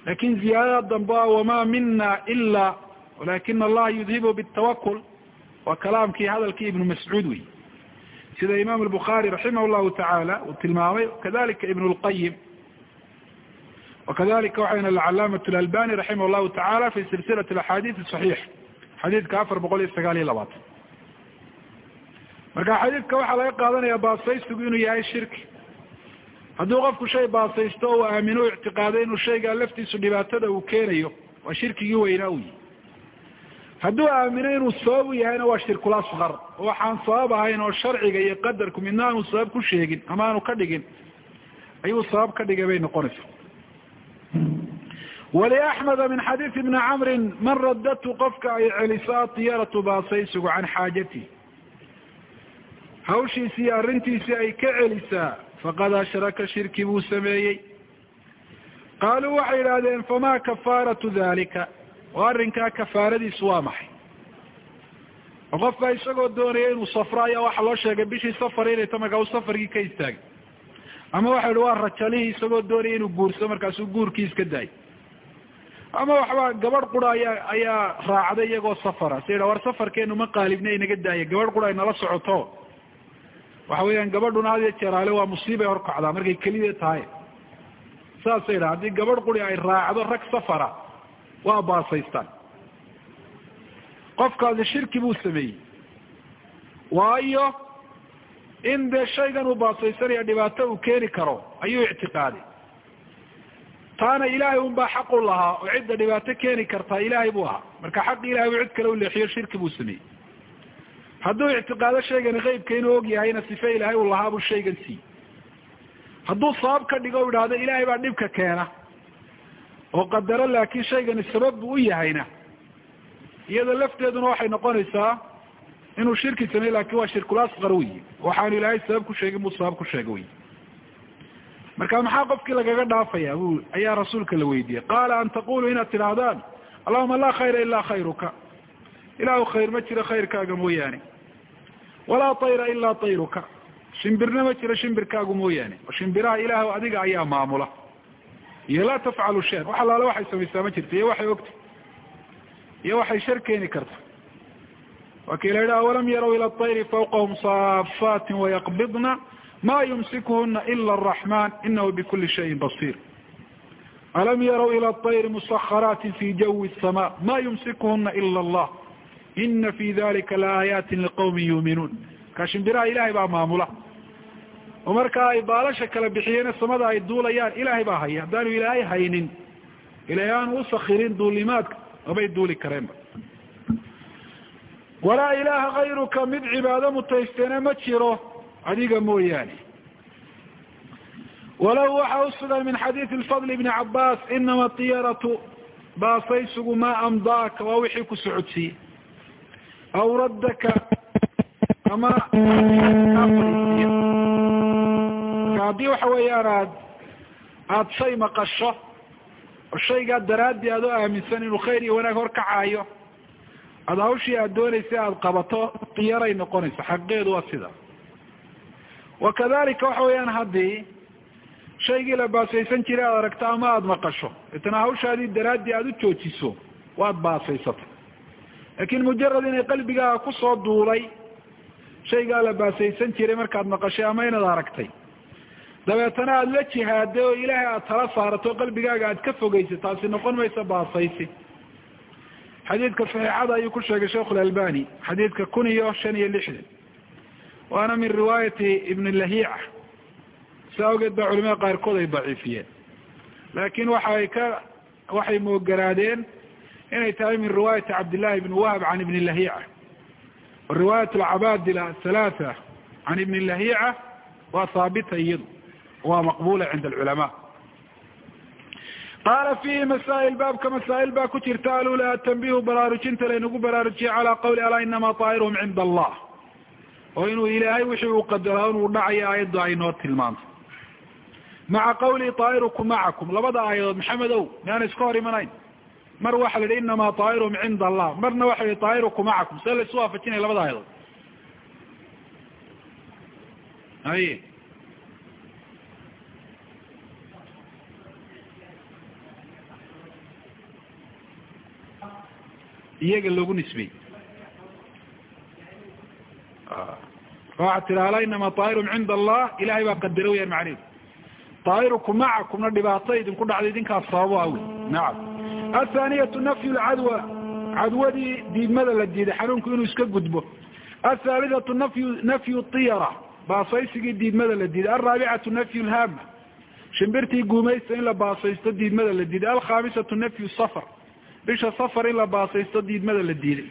laakiin ziyaadada dambe a wamaa mina ila walakina allaha yudhibu bitawakul waa kalaamkii hadalkii ibnu mascuud wey sida imam lbukhaari raximah llahu tacaala uu tilmaamay kadalika ibn lqayim wakadalika waxayna alcalaamat lalbani raximah llahu tacaala fi silsilat axaadiid saxiix xadiidka afar boqol iyo sagaal iyo labaatan marka xadiidka waxaa laga qaadanaya baasaysigu inuu yahay shirki hadduu qofku shay baasaysto o uu aamino o ictiqaaday inuu shaygaa laftiisu dhibaatada uu keenayo waa shirkigii weynaa yihi hadduu aamino inuu sabab u yahayna waa shirkul asqar oo waxaan sabab ahayn oo sharciga iyo qadarku midna aanu sabab ku sheegin ama aanu ka dhigin ayuu sabab ka dhigay bay noqonaysa waliaxmeda min xadiid ibni camrin man radatu qofka ay celiso atiyaratu baasaysigu can xaajati hawshiisii iyo arrintiisii ay ka celisaa faqad ashraka shirki buu sameeyey. Qaaluu waxay yidhaahdeen famaa kafaaratu dalika oo arrinkaa kafaaradiisu waa maxay? Oo qofka isagoo doonaya inuu safro ayaa waxaa loo sheegay bishii safar inay ta markaa u safarkii ka istaagay. Ama waxa yihi waa rajalihii isagoo doonaya inuu guurso markaasuu guurkii iska daayay. Ama waxba gabadh qura ayaa ayaa raacday iyagoo safara. Sa yidha war safarkeenu ma qaalibna inaga daaya gabadh qura ay nala socoto waxa weeyaan gabadhuna had iyo jeeraale waa musiibay horkacdaa markay kelida tahay. Saasa yidhaha haddii gabadh quri ay raacdo rag safara waa baasaystaan. Qofkaasi shirki buu sameeyey. Waayo in dee shaygan uu baasaysanaya dhibaato uu keeni karo ayuu ictiqaaday. Taana ilaahay un baa xaq u lahaa oo cidda dhibaato keeni kartaa ilaahay buu ahaa. Marka xaqi ilahay buu cid kale u leexiyo shirki buu sameeyey hadduu ictiqaado shaygani qeybka inuu og yahayna sife ilaahay uu lahaa buu shaygan siiyey hadduu sabab ka dhigo u idhaahdo ilaahay baa dhibka keena. Oo qadaro laakiin shaygani sabab buu u yahayna. Iyada lafteeduna waxay noqonaysaa inuu shirki sameey laakiin waa shirkul asqar wey waxaanu ilaahay sabab ku sheegin buu sabab ku sheega wey marka maxaa qofkii lagaga dhaafaya? Bu ayaa rasuulka la weydiiyey. Qaala an taqulu inaad tidhaahdaan allahuma laa khayra ilaa khayruka. Ilaahu khayr ma jiro khayrkaaga mooyaane walaa tayra ilaa tayruka. Shimbirna ma jiro shimbirkaagu mooyaane. Oo shimbiraha ilaah adiga ayaa maamula. Iyo laa tafcalu sheer wax allaale waxay samaysaa ma jirto iyo waxay ogta. Iyo waxay shar keeni karta. Waakii la yidhaha walam yaraw ila atayri fawqahum saafaatin wayaqbidna ma yumsikuhuna ila araxman inahu bikuli shayin basiir. Alam yaraw ila atayri musaharaati fi jawi sama ma yumsikuhuna ila allah ina fi dalika laaayaati liqawmi yuuminuun markaa shimbiraha ilahay baa maamula oo markaa ay baalasha kala bixiyeene samada ay duulayaan ilaahay baa haya haddaanu ilaahay haynin ilaahay aanu usakirin duulimaadka mabay duuli kareenba walaa ilaaha kayruka mid cibaado mutaysteena ma jiro adiga mooyaane walow waxa usugan min xadiidi lfadl ibni cabaas inama tiyaratu baasaysugu maa amdaaka waa wixii ku socodsiiyey aw raddaka ama haddii waxa weeyaan aad aada shay maqasho oo shaygaa daraaddii aad u aaminsan inuu khayr iyo wanaag horkacaayo aada hawshii aad doonaysa aada qabato diyaray noqonaysa xaqeedu waa sida wa kadalika waxa weeyaan haddii shaygii la baasaysan jiray aad aragto ama aada maqasho itna hawshaadii daraaddii aada u joojiso waad baasaysatay laakin mujarad inay qalbigaaga ku soo duulay shaygaa la baasaysan jiray markaad maqashay ama inaad aragtay. Dabeetana aada la jihaaday oo ilaahay aada tala saarato qalbigaaga aad ka fogeysay taasi noqon maysa baasaysi. Xadiidka saxiixada ayuu ku sheegay sheikh lalbani xadiidka kun iyo shan iyo lixdan waana min riwaayati ibn lahiica si awgeed baa culimada qaarkood ay daciifiyeen. Laakin waxay ka waxay moogaraadeen inay tahay min riwaayati cabdillahi ibn wahab can ibn lahiica. Riwaayat alcabaadila athalaatha can ibn lahiica waa haabita iyadu. Waa maqbula cinda alculamaa. Qaala fiihi masaa'il baabka masaa'il baa ku jirta alula atanbihu baraarujinta laynagu baraarujiyey calaa qawli alaa inamaa taa'iruhum cinda allah oo inuu ilaahay wixii uu qadaro inuu dhacayo aayaddu ay noo tilmaanto. Maca qawli taa'irukum macakum. Labada aayadood maxamed ow iska hor imanayn mar waxa la yidhi inamaa taa'iruhum cinda allah marna waxa la yihi taa'irukum macakum. See la isu waafajinaya labada aayadood haye. Iyaga loogu nisbey waxaad tidahda inamaa taa'irum cinda allah ilahay baa qadara weyaan macnehedu taa'irukum macakumna dhibaato idinku dhacda idinkaas sababo awi nacam athaaniyatu nafyu lcadwa cadwadii diidmada la diiday xanuunku inuu iska gudbo athaalithatu nafyu tiyara baasaysigii diidmada la diiday alraabicatu nafyu lhaama shimbirtii guumaysta in la baasaysto diidmada la diiday alkhaamisatu nafyu safar bisha safar in la baasaysto diidmada la diiday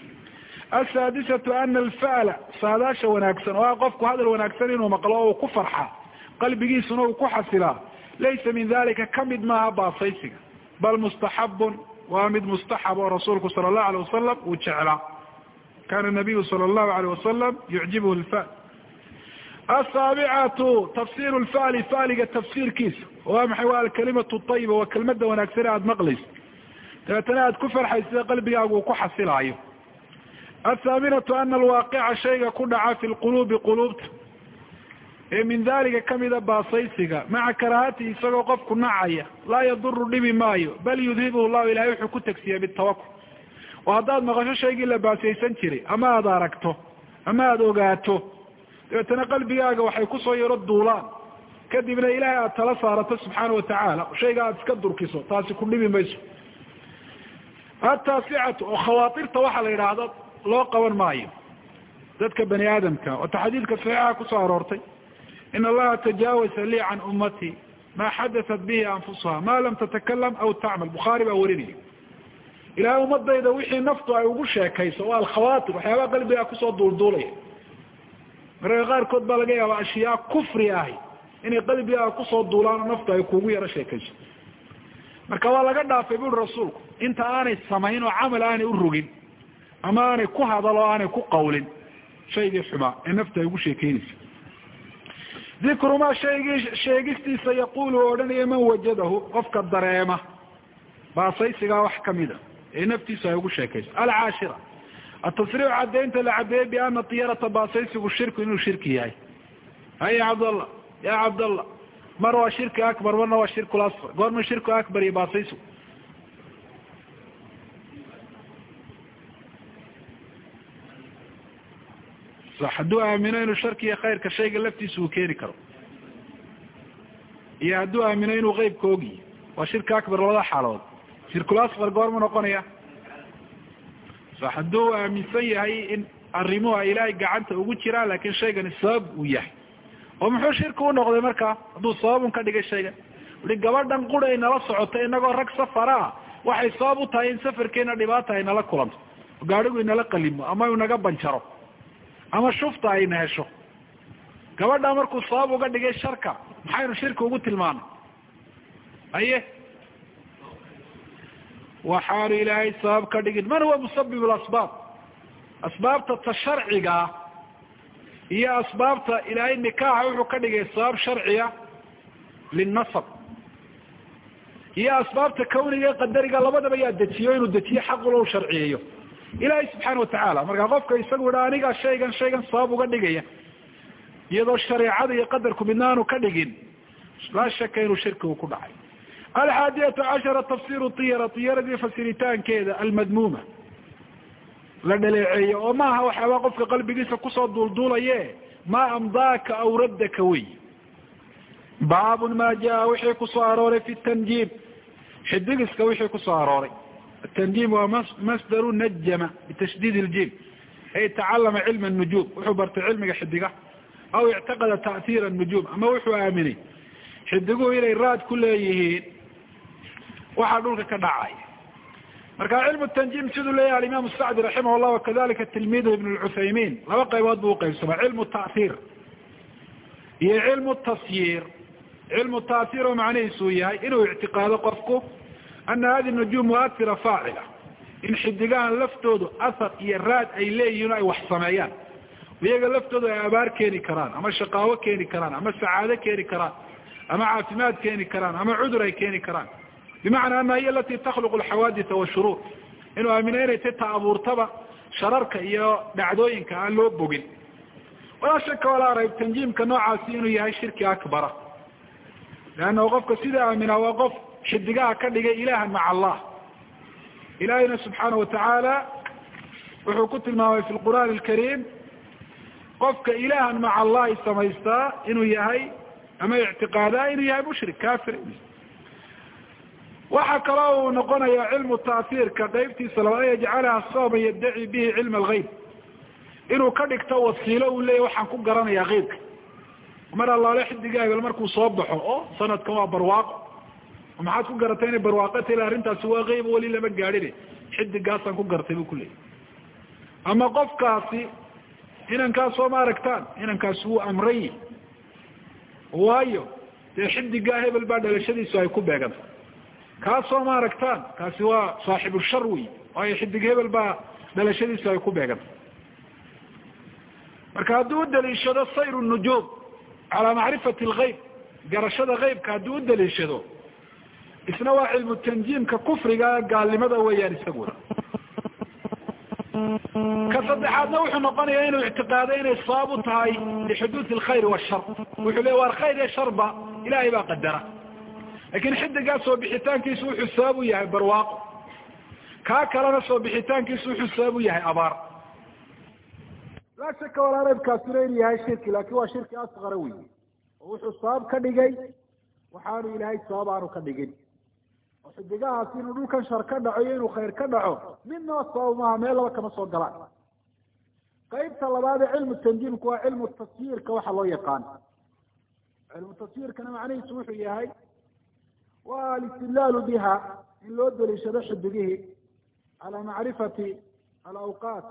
asaadisatu ana alfa'la saadaasha wanaagsan oo ah qofku hadal wanaagsan inuu maqlo oo uu ku farxa qalbigiisuna uu ku xasilaa laysa min dalika ka mid maaha baasaysiga bal mustaxabun waa mid mustaxab oo rasuulku sala allahu alay wasalam uu jeclaa kana nabiyu sala allahu alayh wasalam yucjibhu lfal asaabicatu tafsiru lfali faliga tafsiirkiisa. Waa maxay? Waa alkalimatu ayiba waa kelmada wanaagsane aada maqlayso dabeetana aada ku farxaysa sida qalbigaagu uu ku xasilaayo. Athaaminatu ana alwaaqica shayga ku dhaca fi lquluubi quluubta ee min dalika kamida baasaysiga maca karaahatihi isagoo qofku nacaya laa yaduru dhibi maayo bal yudhibuhu llahu ilahay wuxuu ku tegsiya bitawakul oo haddaad maqasho shaygii la baasaysan jiray ama aada aragto ama aada ogaato dabeetana qalbigaaga waxay ku soo yaro duulaan. Kadibna ilahay aada tala saarato subxaana watacaala shayga aada iska durkiso taasi ku dhibi mayso. Ataasicatu oo khawaatirta waxaa la yidhaahdo loo qaban maayo. Dadka bani aadamka wata xadiidka saxiixa ku soo aroortay in allaha tajaawasa lii can ummatii maa xadatat bihi anfusuha ma lam tatakalam aw tacmal bukhaari baa warinaya ilahay ummadayda wixii naftu ay ugu sheekayso waa alkhawaatir waxyaabaha qalbigaa ku soo duulduulaya mararka qaarkood baa laga yaaba ashyaa kufri ahi inay qalbigaaga ku soo duulaan oo naftu ay kugu yaro sheekayso marka waa laga dhaafay buri rasuulku inta aanay samayn oo camal aanay u rogin ama aanay ku hadal oo aanay ku qawlin shaygii xumaa ee nafta ay ugu sheekeynaysa dikru maa shaygii sheegistiisa yaqulu o odhanaya man wajadahu? Qofka dareema. Baasaysigaa wax kamida ee naftiisu ay ugu sheekayso. Alcaashira. Atasriicu caddaynta la caddeeyey biana tiyarata baasaysigu shirku inuu shirki yahay. Haya cabdallah ya cabdallah mar waa shirki akbar marna waa shirku lasfar goorma shirku akbar iyo baasaysigu hadduu aamino inuu sharki iyo khayrka shayga laftiisa uu keeni karo iyo hadduu aamino inuu qeybka ogiyo waa shirki akbar labada xaalood. Shirkul asfar goormu noqonaya. Sax hadduu aaminsan yahay in arrimuhu ay ilaahay gacanta ugu jiraan laakin shaygani sabab uu yahay. Oo muxuu shirki u noqday markaa hadduu sababun ka dhigay shaygan ui gabadhan qura ay nala socoto inagoo rag safara ah waxay sabab u tahay in safarkeena dhibaata ay nala kulanto. Gaadhigu inala qalimo ama inaga banjaro ama shufta ayna hesho gabadha markuu sabab uga dhigay sharka maxaynu shirki ugu tilmaanay aye waxaanu ilaahay sabab ka dhigin. Man huwa musabib lasbaab asbaabta ta sharcigaa iyo asbaabta ilaahay nikaaxa wuxuu ka dhigay sabab sharciya linnasab. Iyo asbaabta kawniga qadariga labadaba yaa dejiyo inuu dejiyo xaqula u sharciyeeyo ilaahay subxaana watacaala markaa qofka isagu idha anigaa shaygan shaygan sabab uga dhigaya iyadoo shareecada iyo qadarku midna aanu ka dhigin laa shaka inuu shirkigu ku dhacay. Alxaadiyatu cashara tafsiru tiyara tiyaradii fasiritaankeeda almadmuuma. La dhaleeceeyo oo maaha waxaaba qofka qalbigiisa ku soo duulduulaye maa amdaaka aw raddaka wey? Baabun ma jaa wixii ku soo arooray fi tanjiim xidigiska wixii ku soo arooray atanjiim waa masdaru najama bitashdiid iljim ay tacalama cilma nujuum wuxuu bartay cilmiga xidiga aw ictaqada ta'hiira nujuum ama wuxuu aaminay xidiguhu inay raad ku leeyihiin waxaa dhulka ka dhacay marka cilmu tanjiim siduu leeyahay alimaam sacdi raximah llah wakadalika tilmiidu ibn lcuthaymin laba qaybood buu uqaybsamaa cilmu ta'hiir iyo cilmu tasyiir cilmu ta'hiir oo macnihiisuu yahay inuu ictiqaado qofku ana hadi nujuum muathira faacila in xidigahan laftoodu athar iyo raad ay leeyihiin ay wax sameeyaan iyaga laftoodu ay abaar keeni karaan ama shaqaawo keeni karaan ama sacaado keeni karaan ama caafimaad keeni karaan ama cudur ay keeni karaan bimacnaa ana hiy alati takhluqu alxawaaditha washuruur inuu aamina inay ta ta abuurtaba shararka iyo dhacdooyinka aan loo bogin walaa shaka walaa rayb tanjiimka noocaasi inuu yahay shirki akbara leannahu qofka sida aaminaa waa qof xidigaha ka dhigay ilahan maca allah. Ilahayna subxaana watacaala wuxuu ku tilmaamay fi lqur'aan alkariim qofka ilahan maca allahi samaystaa inuu yahay ama ictiqaadaa inuu yahay mushrik kafir waxaa kaloo uu noqonaya cilmu ta'hiirka qeybtiisa labaad yajcalaha sababan yaddaci bihi cilma algeyb inuu ka dhigto wasiilo uu leeyahy waxaan ku garanayaa keybka mar allaale xidiga hebel markuu soo baxo o sanadkan waa barwaaqo maxaad ku garatay inay barwaaqo tahi arrintaasi waa keyb weli lama gaadhine xidigaasaan ku gartay buu kuleeyahy ama qofkaasi inankaasoo ma aragtaan inankaasi wuu amray waayo dee xidigaa hebel baa dhalashadiisu ay ku beegantay kaasoo ma aragtaan kaasi waa saaxibu shar wey waayo xidig hebel baa dhalashadiisu ay ku beegantay marka hadduu udaliishado sayr nujuum calaa macrifati lgeyb garashada keybka hadduu udaliishado isna waa cilmu tanjiimka kufriga gaalnimada weeyaan isaguna ka saddexaadna wuxuu noqonaya inuu ictiqaado inay sabab u tahay lixuduudi alkhayr washar wuxuu le waar khayr iyo sharba ilahay baa qadara. Lakin xidigaa soo bixitaankiisu wuxuu sabab u yahay barwaaqo. Kaa kalena soo bixitaankiisu wuxuu sabab u yahay abaar. Laa shaka walaa reybkaasina inuu yahay shirki laakin waa shirki asqara wey oo wuxuu sabab ka dhigay waxaanu ilaahay sabab aanu ka dhigin oo xidigahaasi inuu dhulkan shar ka dhaco iyo inuu khayr ka dhaco midnaba sabab maaha meel laba kama soo galaan qeybta labaad ee cilmu tanjiimku waa cilmu tasyiirka waxa loo yaqaan. Cilmu tasyiirkana macnihiisu wuxuu yahay wa alistidlaalu biha in loo daliishado xidigihii calaa macrifati alawqaat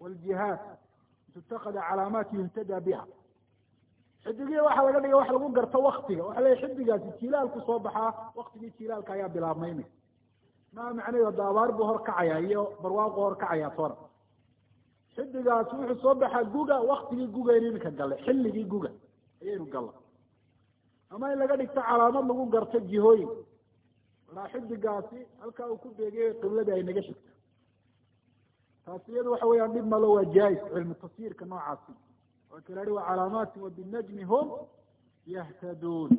waljihaad tutakada calaamaat yuhtada biha xidigihii waxaa laga dhiga wax lagu garto waktiga waxa leeya xidigaasi jilaalku soo baxaa waktigii jilaalka ayaa bilaabmayna maa macnaheedu ada abaar buu horkacaya iyo barwaaqu horkacaya toona xidigaasi wuxuu soo baxaa guga waktigii gugaynu iminka gallay xilligii guga ayaynu galla ama in laga dhigto calaamad lagu garto jihooyin. Walaa xidigaasi halkaa uu ku beegay qibladii ay naga xigto taasi iyadu waxa weeyaan dhib malo waa jaa-is cilmu tasyiirka noocaasi waa kalahi wa calaamaati wabinajmi hum yahtaduun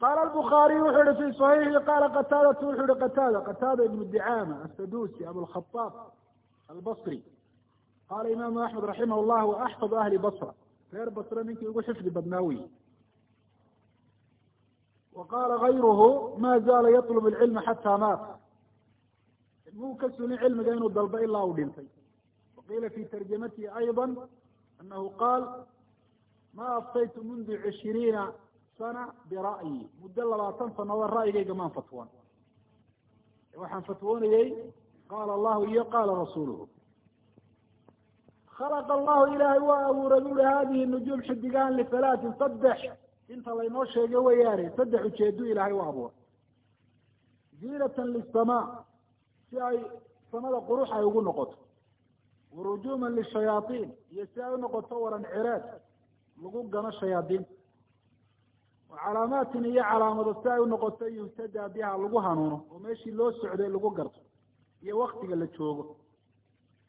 qaala albukaariy wuxuu yihi fi صaxiixi qaala qataadatu wuxuu yihi qataada qataada ibnu dicaama asadusi abulkhaaab albasri. Qaala imaamu axmed raximah llah wa axfadu ahli basra reer basre ninkii ugu xifdi badnaa wey wa qaala gayruhu ma zaala yatlub alcilma xataa maat muu ka sunin cilmiga inuu dalbo ilaa uu dhintay waqiila fi tarjamatihi ayضa anahu qaal ma aftaytu mundu cishiriina sana bira'yi muddo labaatan sanadood ra'yigayga maan fatwoon waxaan fatwoonayey qaala allahu iyo qaala rasuuluhu khalaqa allahu ilaahay waa abuuray buuri hadihi nujuum xidigahan lihalaatin saddex inta laynoo sheegay weyaane saddex ujeedu ilaahay u abuuray ziinatan lisamaa si ay samada qurux ay ugu noqoto warujuuman lishayaaiin iyo si ay unoqoto waran cireed lagu gano shayaadiinta oo calaamaatin iyo calaamado si ay unoqoto yuhtadaa biha lagu hanuuno oo meeshii loo socday lagu garto iyo waktiga la joogo.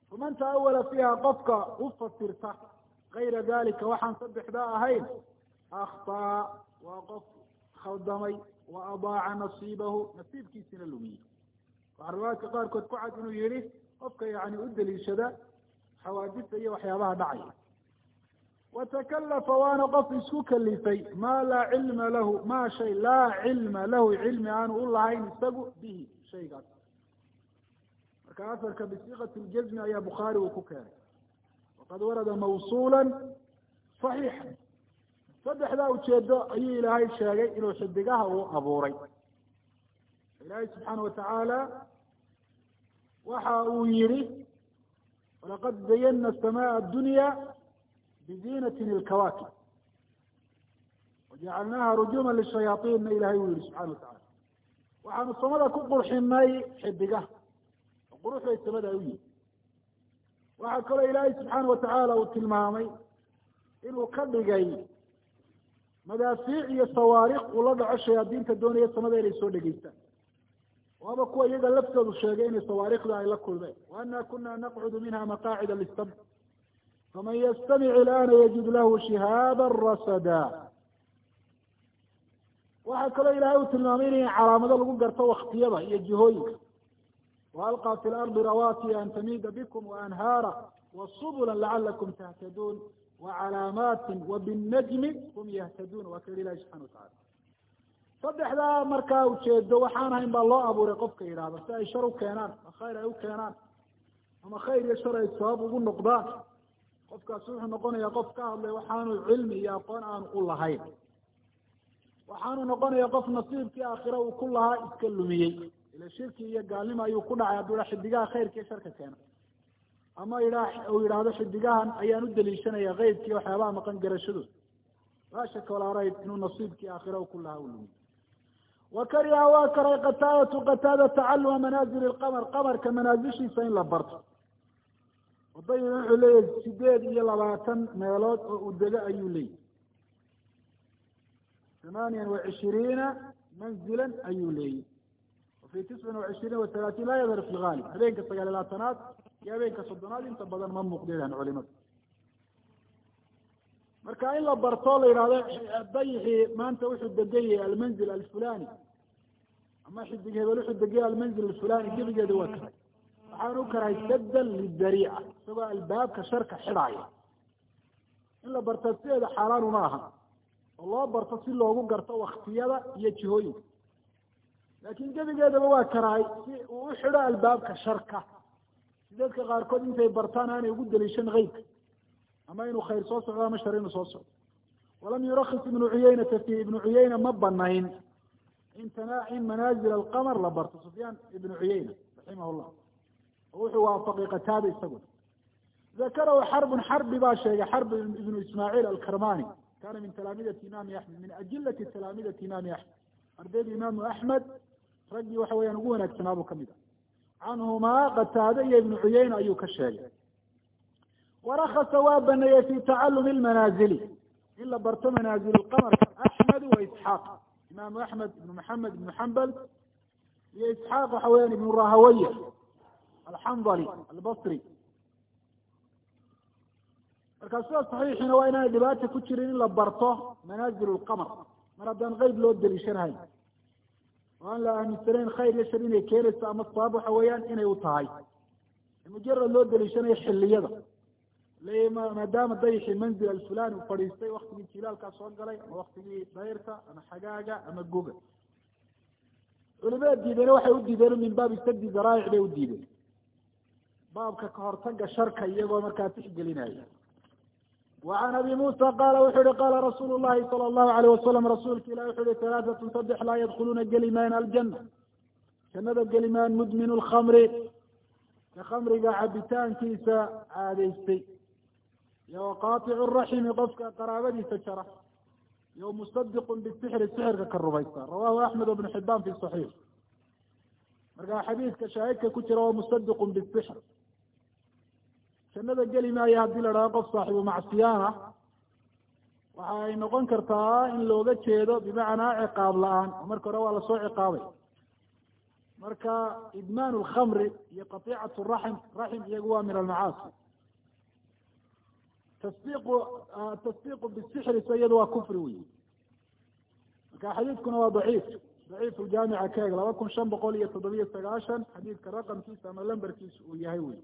Faman taawala fiiha qofka u fasirta kayra dalika waxaan saddexdaa ahayn akhtaa waa qof khaldamay wa adaaca nasiibahu nasiibkiisina lumiyey waxaa riwaayadka qaarkood ku cad inuu yihi qofka yani u daliishada xawaadista iyo waxyaabaha dhacaya watakalafa waana qof isku kalifay maa laa cilma lahu maa shay laa cilma lahu cilmi aanu u lahayn isagu bihi shaygaas. Marka asarka bisiiqati ljazmi ayaa bukhaari uu ku keenay. Waqad warada mawsuula صaxiixa saddexdaa ujeedo ayuu ilaahay sheegay inuu xidigaha uu abuuray. Ilaahay subxaana watacaala waxa uu yihi walaqad zayana samaء adunya biziinatin ilkawaakib wajacalnaha rujuma lishayaaiinna ilahay uu yihi subxana watacala waxaanu samada ku qurxinay xidigaha oo qurux bay samada u yihi waxaa kaloo ilaahay subxaana watacaala uu tilmaamay inuu ka dhigay madaafiic iyo sawaariikh uu la dhaco shayaadiinta doonaya samada inay soo dhegeystaan waaba kuwa iyaga laftoodu sheegay inay sawaariikhda ay la kulmeen. Wa ana kuna naqcudu minha maqaacida listamc faman yastamic ilaana yajid lahu shihaaba rasada. Waxaa kaloo ilahay uu tilmaamay in calaamado lagu garto waktiyada iyo jihooyinka. Waalqى fi lardi rawasiya an tamida bikum waanhaara wasubula lacalakum tahtaduun wacalaamaati wabinajmi hum yahtaduun. Waa ka yihi ilahi subxana watacala saddexdaa markaa ujeedo waxaan ahayn baa loo abuuray qofka yidhahda si ay shar u keenaan ama khayr ay u keenaan ama khayr iyo shar ay sabab ugu noqdaan. Qofkaasi wuxuu noqonayaa qof ka hadlay waxaanu cilmi iyo aqoon aanu u lahayn. Waxaanu noqonaya qof nasiibkii aakhira uu ku lahaa iska lumiyey. Ila shirki iyo gaalnimo ayuu ku dhacay hadduu ha xidigaha khayrka iyo sharka keena ama idha uu yidhaahdo xidigahan ayaan u daliishanaya keybkii waxyaabaha maqan garashadood. Laa shaka inuu nasiibkii aakhira u ku lahaa u lumiyey wakariha waa karay qataadatu qataada tacaluma manaazil lqamar qamarka manaasilshiisa in la barto wadayina wuxuu leeyahay sideed iyo labaatan meelood oo uu dego ayuu leeyahy tamaaniya wacishiriina manzila ayuu leeyahy wafi tiscin wacishiriin watalaatiin laa yadhar fi haalib habeenka sagaal iy labaatanaad iyo habeenka soddonaad inta badan ma muuqdeen culimada marka in la barto la yidhahdo dayixii maanta wuxuu degan almanzil alfulani. Ama xidig hebel wuxuu degan almanzil alfulani gebigeeda waa karay waxaan u karahay saddan lidariica isagoo albaabka sharka xidhaaya. In la barta sideeda xaaraan uma aha. Oo loo barto si loogu garto waktiyada iyo jihooyinka laakin gebigeedaba waa karahay si uu u xidho albaabka sharka. Si dadka qaarkood intay bartaan aanay ugu daliishan keybka ama inuu khayr soo socdo ama shar inuu soo socdo. Walam yurakis ibnu cuyeynata fi ibnu cuyeyna ma banayn intana in manaazil alqamar la barto. Sufyaan ibnu cuyeyna raximah llah oo wuxuu waafaqay qataada isaguna dakarahu xarbun xarbi baa sheegay. Xarb ibnu ismaaciil alkarmani. Kana min talaamidati imaami axmed min ajilati talaamidati imaami axmed ardayda imaamu axmed raggii waxa weyaan ugu wanaagsanaabuu ka mid a canhumaa qataade iyo ibnu cuyeyna ayuu ka sheegay warakasa waa baneeyey fi tacalumi lmanaazili in la barto manaazil qamarka axmed wa isxaaq imaamu axmed ibnu maxamed ibnu xambal iyo isxaaq waxa weyaan ibnu rahawaya alxandali albasri marka sida saxiixina waa inaanay dhibaata ku jirin in la barto manaazil lqamar mar haddaan qeyb loo daliishanahayn oo aan la aaminsanayn khayr iyo shar inay keenayso ama sabab waxa weeyaan inay u tahay. Mujarad loo daliishanayo xiliyada maadaama dayxii manzil alfulani u fadhiistay waktigii jilaalkaa soo galay ama waktigii dayrta ama xagaaga ama goga culimaa diideen waxay diideen min baabi sadi zaraa'ic bay u diideen. Baabka kahortaga sharka iyagoo markaa tixgelinaya. Wacan abi muusa qaala wuxuu ihi qaala rasuulu llahi sala allahu alayh wasalam rasuulka ilah wuxuu ihi halaaatun saddex laa yadkhuluuna geli maayan aljanna. Jannada geli maayan mudminu lkhamri ka khamriga cabitaankiisa caadaystay iyo qaaicu raximi qofka qaraabadiisa jara iyo musadiqun bisixri sixirka ka rumaysa rawahu axmed ibnu xibaan fi saxiix markaa xadiidka shaahidka ku jira waa musadiqun bisixr jannada geli maaya haddii la dhaho qof saaxibu macsiyaan ah waxa ay noqon kartaa in looga jeedo bimacnaa ciqaab la'aan oo marka hore waa la soo ciqaabay marka idmaan alkhamri iyo qatiicatu raxim raxim iyagu waa min almacaasi tasdiiqu tasdiiqu bisixri so iyadu waa kufri wey marka xadiidkuna waa daciif daciif ljaamica ka eg laba kun shan boqol iyo toddobiyo sagaashan xadiidka raqamkiisa ama lamberkiisa uu yahay wey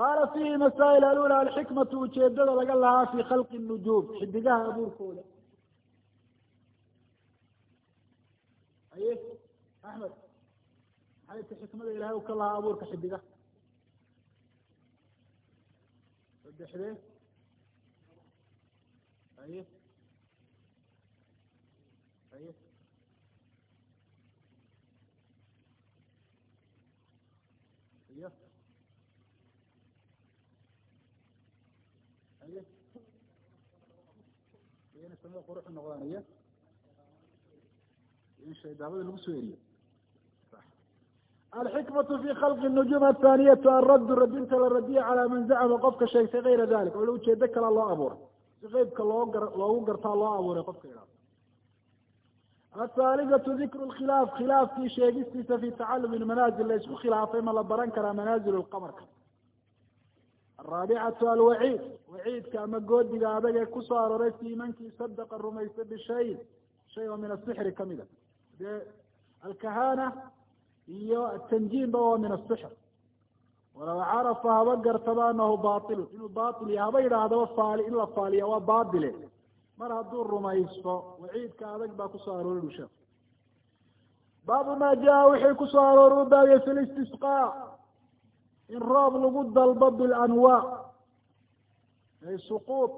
qaala fiihi masaa'il alula alxikmatu ujeedada laga lahaa fi khalqi nujuum xidigaha abuurkooda? Aye axmed maxay ta xikmada ilahay u ka lahaa abuurka xidigaha saddexdee aye aye iyo aye iyana samada quruxu noqdaan iyo in shaydaabada lagu soo eriyo alxikmatu fi khalqi nujuum athaaniyatu alraddu radinta la radiya calaa man zacama qofka sheegtay kayra dalik oo la ujeedo kala loo abuuray si qeybka loo gar loogu gartaa loo abuuray qofka idhaado athaalithatu dikru lkhilaaf khilaafkii sheegistiisa fi tacalumi lmanaazil la isku khilaafay ma la baran karaa manaazilu lqamarka araabicatu alwaciid waciidka ama goodiga adag ee ku soo arooray fi mankii sadaqa rumaysta bishayin shay oo min asixri kamida dee alkahana iyo atanjiinba waa min asixr walaw carafa haba gartaba anahu bailu inuu bail yahay haba yidhaahdaba faali in la faaliya waa baile mar hadduu rumaysto waciidka adag baa ku soo aroori u sheek baabu ma jaa wixii ku soo aroori u baabiyey fi in roob lagu dalbo bilanwaa ay suquud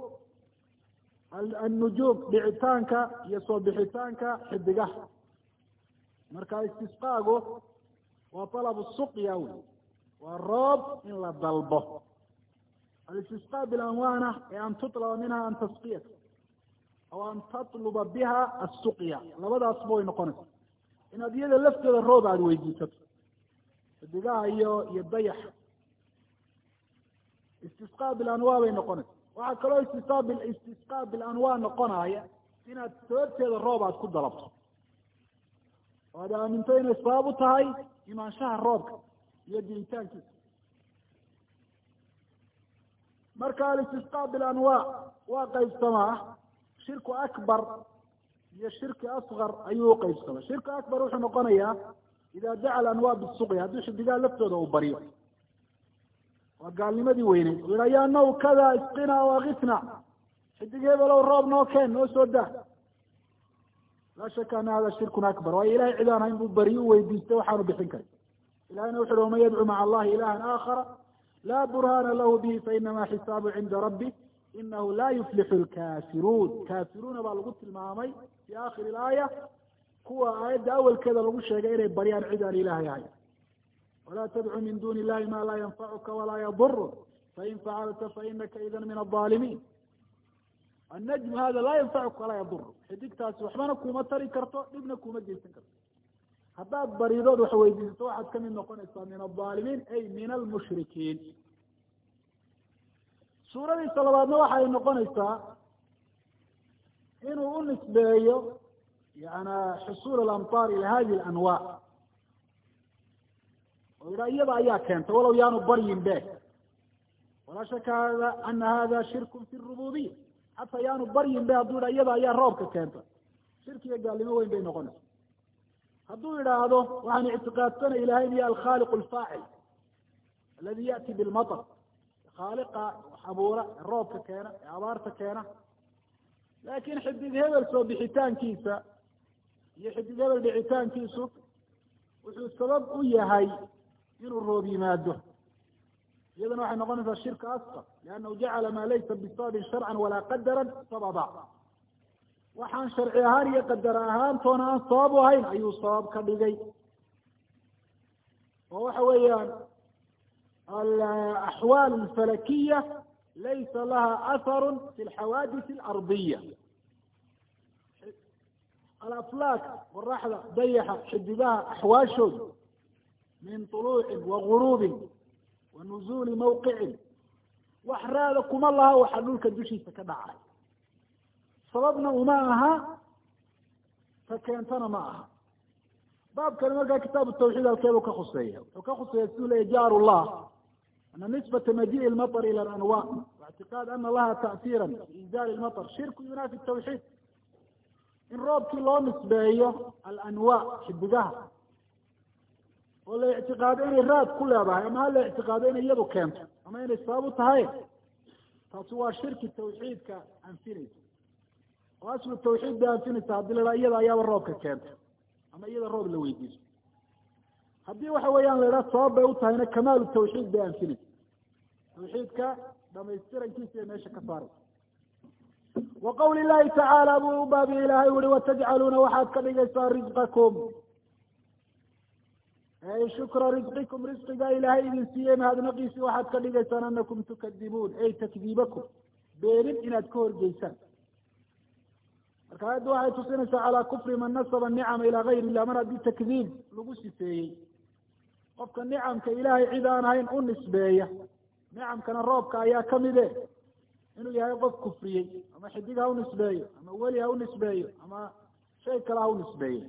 annujuum dhicitaanka iyo soo bixitaanka xidigaha. Marka istisqaagu waa alabu suqya wey waa roob in la dalbo. Alistisqa bilanwaana ee an tutlaba minha an tasqiyata aw an tatluba biha asuqya labadaasba way noqonaysa. Inaad iyada lafteeda roob aada weydiisato. Xidigaha iyo iyo dayaxa istisqa bilanwa bay noqonaysa. Waxaa kaloo istisqa istisqa bilanwa noqonaya inaad sababteeda roob aad ku dalabto. Oo aad aaminto inay sabab u tahay imaanshaha roobka iyo diitaankiisa marka alistisqa bilanwa waa qaybsamaa shirku akbar iyo shirki asgar ayuu uqaybsamay shirku akbar wuxuu noqonayaa ida daca alanwa bisuqya haddii xidigaha laftooda uu baryo waa gaalnimadii weyneyd u yiha ya naw kada isqina o akitna xidig hebelow roob noo keen noo soo daa laa shaka ana hada shirkun akbar waayo ilahay cid aan hayn buu baryi u weydiistay waxaanu bixin karin ilahayna wuxu uhi waman yadcu maca allahi ilahan aakhara laa burhana lahu bihi fainama xisaabu cinda rabbi inahu la yuflixu lkafiruun kafiruuna baa lagu tilmaamay fi akhiri laaya kuwa aayadda awalkeeda lagu sheegay inay baryaan cid aan ilahay ahayn walaa tadcu min duni illahi ma laa yanfacuka walaa yaduruk fain facalta fainaka ida min alظaalimiin annajmu hada laa yanfacuka walaa yaduruk xidigtaasi waxbana kuma tari karto dhibna kuma geysan karto haddaad baridood wax weydiisato waxaad ka mid noqonaysaa min alظaalimiin ay min almushrikiin suuradiisa labaadna waxa ay noqonaysaa inuu u nisbeeyo yana xusuul alamطaar ila hadi alanwa oo iyada ayaa keentay walow yaanu baryin be walaa shaka ana hada shirku fi rububiya xataa yaanu baryin be hadduu yidha iyada ayaa roobka keentay shirki iyo gaalnimo weyn bay noqonaysa. Hadduu yidhaahdo waxaan ictiqaadsanay ilahay iyo alkhaliq alfaacil aladi yati bilmaطr khaaliqa abuura ee roobka keena ee abaarta keena. Laakin xidig hebel soo bixitaankiisa iyo xidig hebel dhicitaankiisu wuxuu sabab u yahay inuu roob yimaado iyadana waxay noqonaysaa shirka asqar liannahu jacala maa laysa bisababin sharcan walaa qadaran sababa. Waxaan sharci ahaan iyo qadar ahaantoona aan sabab ahayn ayuu sabab ka dhigay. Oo waxa weeyaan alaxwaal alfalakiya laysa laha atharu fi alxawaadis alardiya alaflaak qoraxda dayaxa xidigaha axwaashooda min طuluucin wa guruubin wa nuzuuli mawqicin wax raada kuma laha waxa dhulka dushiisa ka dhacay sababna uma aha ta keentana ma aha baabkani markaa kitaabu tawxiid halkeebuu ka khuseeya wuxuu ka khuseeya siduu leya jaar llah ana nisbata majiء lmaطr ilى alanwa waاctiqaad ana laha ta'siira biinzali lmaطr shirku yunaafi tawxiid in roobkii loo nisbeeyo alanwa xidigaha oo la ictiqaado inay raad ku leedahay ama ha la ictiqaado inay iyadu keento ama inay sabab u tahay. Taasi waa shirki tawxiidka anfinaysa. Oo aslu tawxiid bay anfinaysa. Haddii la dhaha iyada ayaaba roobka keenta ama iyada roob la weydiiso. Haddii waxa weeyaan la idhaha sabab bay u tahayna kamaalu tawxiid bay anfinaysa. Tawxiidka dhamaystirankiisa ee meesha ka saaraysa. Wa qawli tacaala buu u baabiye ilaahay uri watajcaluuna waxaad ka dhigaysaa risqakum shukra risqikum risqiga ilaahay idin siiyey mahadnaqiisi waxaad ka dhigaysaan anakum tukadibuun ay takdiibakum beenin inaad ka horgeysaan marka aayadda waxay tusinaysaa calaa kufri man nasaba nicama ilaa gayr illah mar haddii takdiib lagu sifeeyey qofka nicamka ilaahay cid aan ahayn u nisbeeya nicamkana roobka ayaa kamide inuu yahay qof kufriyey ama xidig ha u nisbeeyo ama weli ha u nisbeeyo ama shay kale ha u nisbeeyo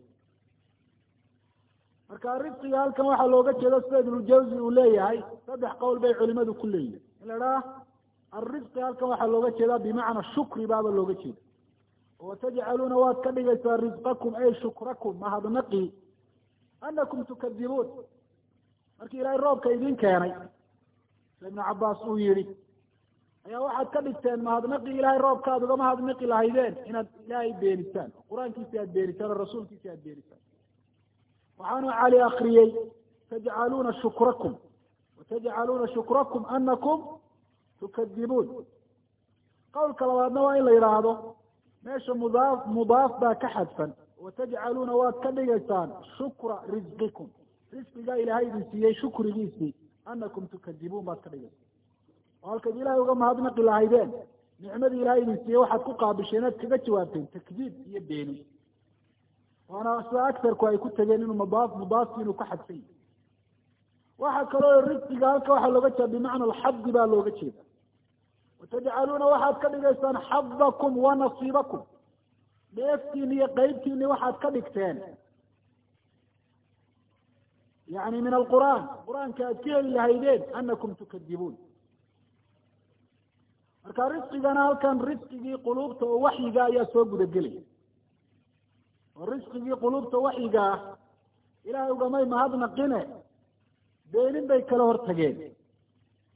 marka risqiga halkan waxaa looga jeeda sida ibnujawzi uu leeyahay saddex qowl bay culimadu ku leeyihiin in la dhaha alrisqi halkan waxaa looga jeedaa bimacna shukri baaba looga jeeda watajcaluuna waad ka dhigaysaa risqakum ay shukrakum mahadnaqi anakum tukadibuun. Markii ilaahay roobka idin keenay sida ibnu cabaas uu yihi ayaa waxaad ka dhigteen mahadnaqi ilahay roobka aad uga mahadnaqi lahaydeen? Inaad ilaahay beenisaan qur'aankiisi aad beenisaan oo rasuulkiisi aad beenisaan waxaanu cali akriyey tajcaluuna shukrakum watajcaluuna shukrakum anakum tukadibuun qowlka labaadna waa in la yidhaahdo meesha mudaaf mudaaf baa ka xadfan watajcaluuna waad ka dhigaysaan shukra risqikum risqigaa ilaahay idin siiyey shukrigiisii anakum tukadibuun baad ka dhigaysaan oo halkayd ilahay uga mahadnaqi lahaydeen nicmadii ilahay idin siiyey waxaad ku qaabisheen inaad kaga jawaabteen takdiib iyo beeni waana sida agarku ay ku tegeen inuu mudaaf mudaafki inuu ka xadfan yahy waxaa kaloo risqiga halka waxaa looga jeeda bimacna alxadi baa looga jeeda watajcaluuna waxaad ka dhigaysaan xadakum wa nasiibakum. Dheeftiini iyo qeybtiini waxaad ka dhigteen. Yani min alqur'aan qur'aanka aad ka heli lahaydeen anakum tukadibuun. Marka risqigana halkan risqigii quluubta oo waxyiga ayaa soo gudagelaya oo risqigii quluubta waxyiga ah. Ilahay ugamay mahadnaqine beenin bay kala hortageen.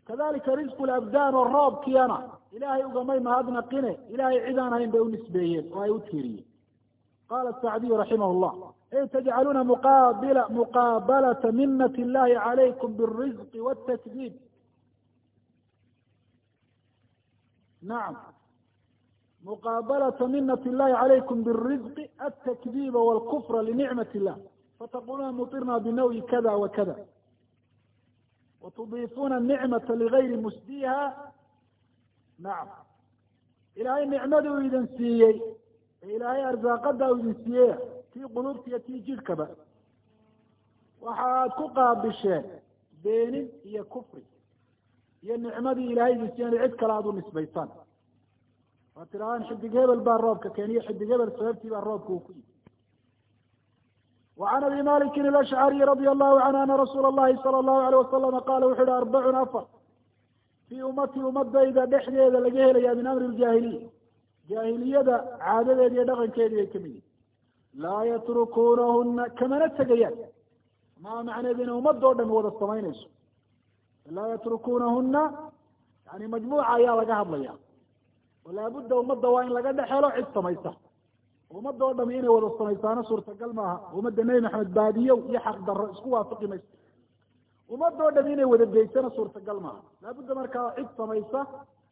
Kadalika risqu labdaan oo roobkiyana ilaahay ugamay mahadnaqine ilahay cid aan ahayn bay u nisbeeyeen oo ay u tiiriyeen. Qala sacdiyu raximah llah ay tajcaluuna muqaabila muqaabalata minat illahi calaykum birisqi wاtakdiib nacam muqaabalata minat illahi calaykum birisqi altakdiiba walkufra linicmat illah fataquluuna mutirna binawi kada wa kada wtudiifuuna nicmata ligayri musdiha nacam ilaahay nicmadii uu idin siiyey ee ilaahay arsaaqada uu idin siiyey tii quluubta iyo tii jidhkaba waxa aad ku qaabisheen beenin iyo kufri iyo nicmadii ilaahay idin siiyeen cid kale aad waad tidhahdaan xidig hebel baa roobka keeniyo xidig hebel sababtii baa roobka uu ku yimi وعn abi maliki الأشcrي radي الlahu عanhu ana rasuula الlahi salى الlahu عalيه waslama qala wuxu uhi arbacun afar fii ummatii ummadayda dhexdeeda laga helaya min amri اljahiliya jaahiliyada caadadeedi iyo dhaqankeedi bay kamid yihin laa yatrukunahuna kamana tegayaan maa macneed inay ummadda o dhan wada samaynayso laa yatrukunahuna yani majmuuca ayaa laga hadlaya oo laabudda ummadda waa in laga dhex helo cid samaysa ummadda oo dhami inay wada samaysaano suurtagal maaha. Ummadda nebi maxamed baadiyow iyo xaq darro isku waafaqi mayso ummadda oo dhami inay wada beysana suurtagal maaha. Laabudda markaa cid samaysa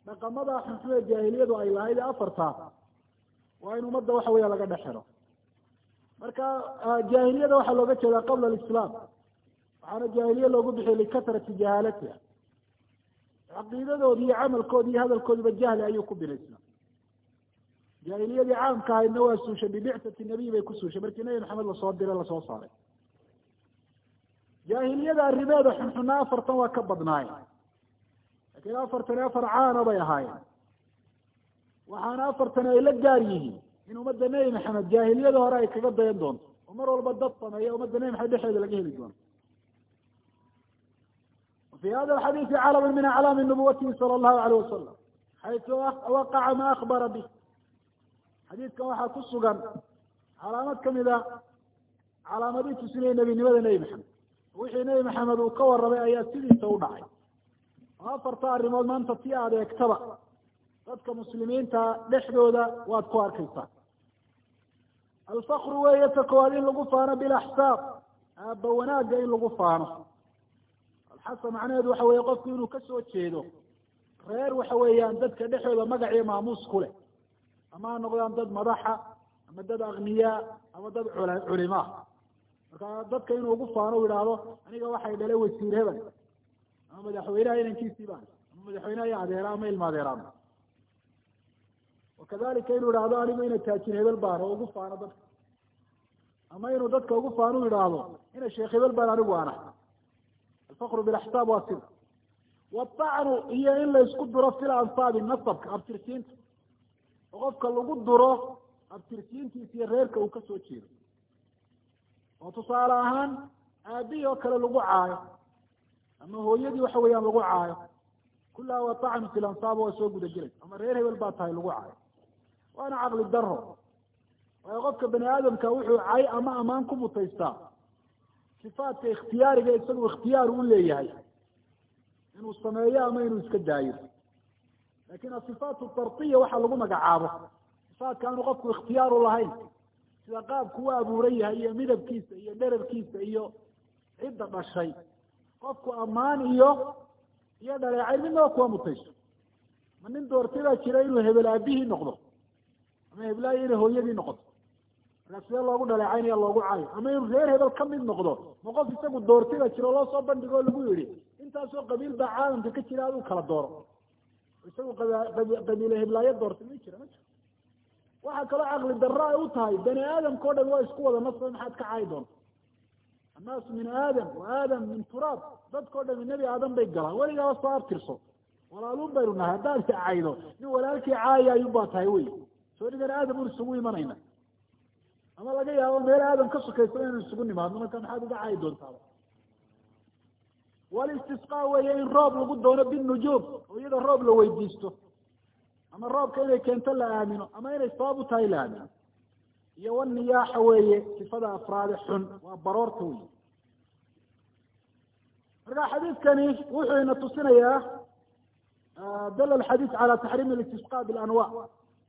dhaqamada xunxun ee jaahiliyadu ay lahayd ee afartaa waa in ummadda waxa weya laga dhex helo marka jaahiliyada waxaa looga jeedaa qabla alislaam. Waxaana jaahiliye loogu bixiyay likatrati jahaalatiha caqiidadoodi iyo camalkoodi iyo hadalkoodiba jahli ayuu ku binaysna jaahiliyadii caamka ahaydna waa suushay bibicati nabiy bay ku suushay. Markii nebi maxamed la soo diray la soo saaray. Jaahiliyada arrimeeda xunxuna afartan waa ka badnaayeen. Lakiin afartani afar caana bay ahaayeen. Waxaana afartani ay la gaar yihiin in ummadda nebi maxamed jaahiliyada hore ay kaga dayan doonto. Oo mar walba dad sameeya ummadda nebi maxamed dhexeeda laga heli doono fi hada alxadiisi calamun min aclaami nubuwatihi sala allahu alayh wasalam xaytu waqaca ma akbara bih xadiidkan waxaa ku sugan calaamad kamida calaamadihii tusinaya nebinimada nebi maxamed wixii nebi maxamed uu ka warramay ayaa sidiisa u dhacay oo afarta arrimood maanta si aad eegtaba dadka muslimiinta dhexdooda waad ku arkaysaa alfakru weeye ta koowaad in lagu faano bilaxsaab aabba wanaagga in lagu faano alxasa macnaheedu waxa weeye qofku inuu ka soo jeedo reer waxa weeyaan dadka dhexdooda magac iyo maamuus ku leh. Ama ha noqdaan dad madaxa ama dad akniyaa ama dad culimaa marka dadka inuu ugu faano u yidhaahdo aniga waxay dhalay wasiir hebel ama madaxweynaha inankiisii baan. Ama madaxweynaha iyo adeera ama ilma adeeraan. Wakadalika inuu yidhaahdo anigu ina taajir hebel baan oo ugu faano dadka. Ama inuu dadka ugu faano u yidhaahdo ina sheekh hebel baan anigu ana alfakru bilaxsaab waa sida watacnu iyo in laysku duro fil ansaabi nasabka abtirsiinta oo qofka lagu duro abtirsiintiisa iyo reerka uu ka soo jeedo oo tusaale ahaan aabihii oo kale lagu caayo ama hooyadii waxa weeyaan lagu caayo kullaha waa tacnu fil ansaab waa soo guda ama reer hebel baa tahay lagu caayo waana caqli daro waayo qofka bani aadamka wuxuu cay ama amaan ku mutaystaa sifaadka ikhtiyaariga isagu ikhtiyaar u leeyahay inuu sameeyo ama inuu iska daayo laakiin asifaat dartiya waxaa lagu magacaabo sifaadka aanu qofku ikhtiyaaru lahayn sida qaabku u abuuran yahay iyo midabkiisa iyo dherarkiisa iyo cidda dhashay qofku ammaan iyo iyo dhaleecayn midnaba kuwa mutayso ma nin doortay baa jira inuu hebel aabihii noqdo ama heblaayo inay hooyadii noqoto markaa sidee loogu dhaleecaynaya loogu caayo ama inuu reer hebel ka mid noqdo ma qof isagu jira oo loo soo bandhigo o lagu yihi intaasoo qabiil baa caalamka ka jira aduu kala dooro. Isagu qabiile heblaayo doortay ma jira ma jiro waxaa kaloo caqli darro ay u tahay bani aadamka o dhan waa isku wada nasba maxaad ka caayi doonta annaasu min aadam wa aadam min turaab. Dadkao dhami nebi aadam bay galaan weligaaba soo abtirso walaaluun baynu nahay haddaad caydo nin walaalkii caaya ayuun baa tahay wey. Soo dhigan aadam un isugu imanayna ama laga yaabo meel aadam ka sokaysa inaynu isugu nimaadno marka maxaad uga caayi doontaaba. Walistisqaa weeye in roob lagu doono binujuum oo iyada roob la weydiisto. Ama roobka inay keento la aamino ama inay sabab u tahay la aamino. Iyo waniyaaxa weeye sifada afraade xun waa baroorta wey marka xadiidkani wuxuu ina tusinayaa dal alxadiis cala taxriim alistisqa bilanwa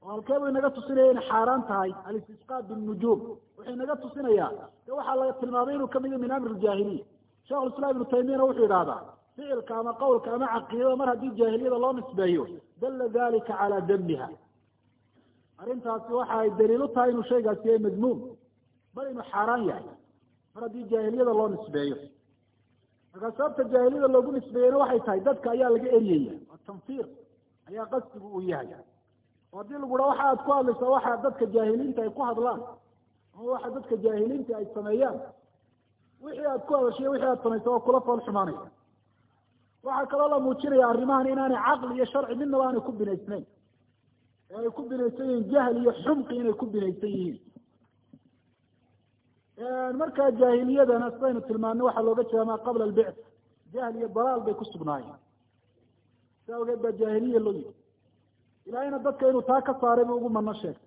oo halkee buu inaga tusinaya inay xaaraan tahay alistisqa binujuum wuxuu inaga tusinayaa de waxaa laga tilmaamay inuu ka mid min amri ljahiliya shekh islam ibnu taymiyana wuxuu yidhahdaa ficilka ama qawlka ama caqiidada mar haddii jaahiliyada loo nisbeeyo dalla dalika calaa dambiha arrintaasi waxa ay daliil u tahay inuu shaygaasi yahay madmuum bal inuu xaaraan yahay mar haddii jaahiliyada loo nisbeeyo. Markaa sababta jaahiliyada loogu nisbeeyeyna waxay tahay dadka ayaa laga eryaya oo tanfiir ayaa qasdigu uu yahay haddii lagu ha waxa aad ku hadlaysaa waxa dadka jaahiliinta ay ku hadlaan ama waxa dadka jaahiliinta ay sameeyaan wixii aad ku hadashay wixii aad samaysa waa kula fool xumaanaya waxaa kaloo la muujinaya arrimahan inaanay caqli iyo sharci midnaba aanay ku binaysnayn. Ee ay ku binaysan yihiin jahl iyo xumqi inay ku binaysan yihiin. Markaa jaahiliyadana sidaynu tilmaanay waxaa looga jeeda maa qabla albict jahl iyo dalaal bay ku sugnaayeen. Si awgeed baa jaahiliya loo yidhi ilahayna dadka inuu taa ka saaray buu ugu mano sheegay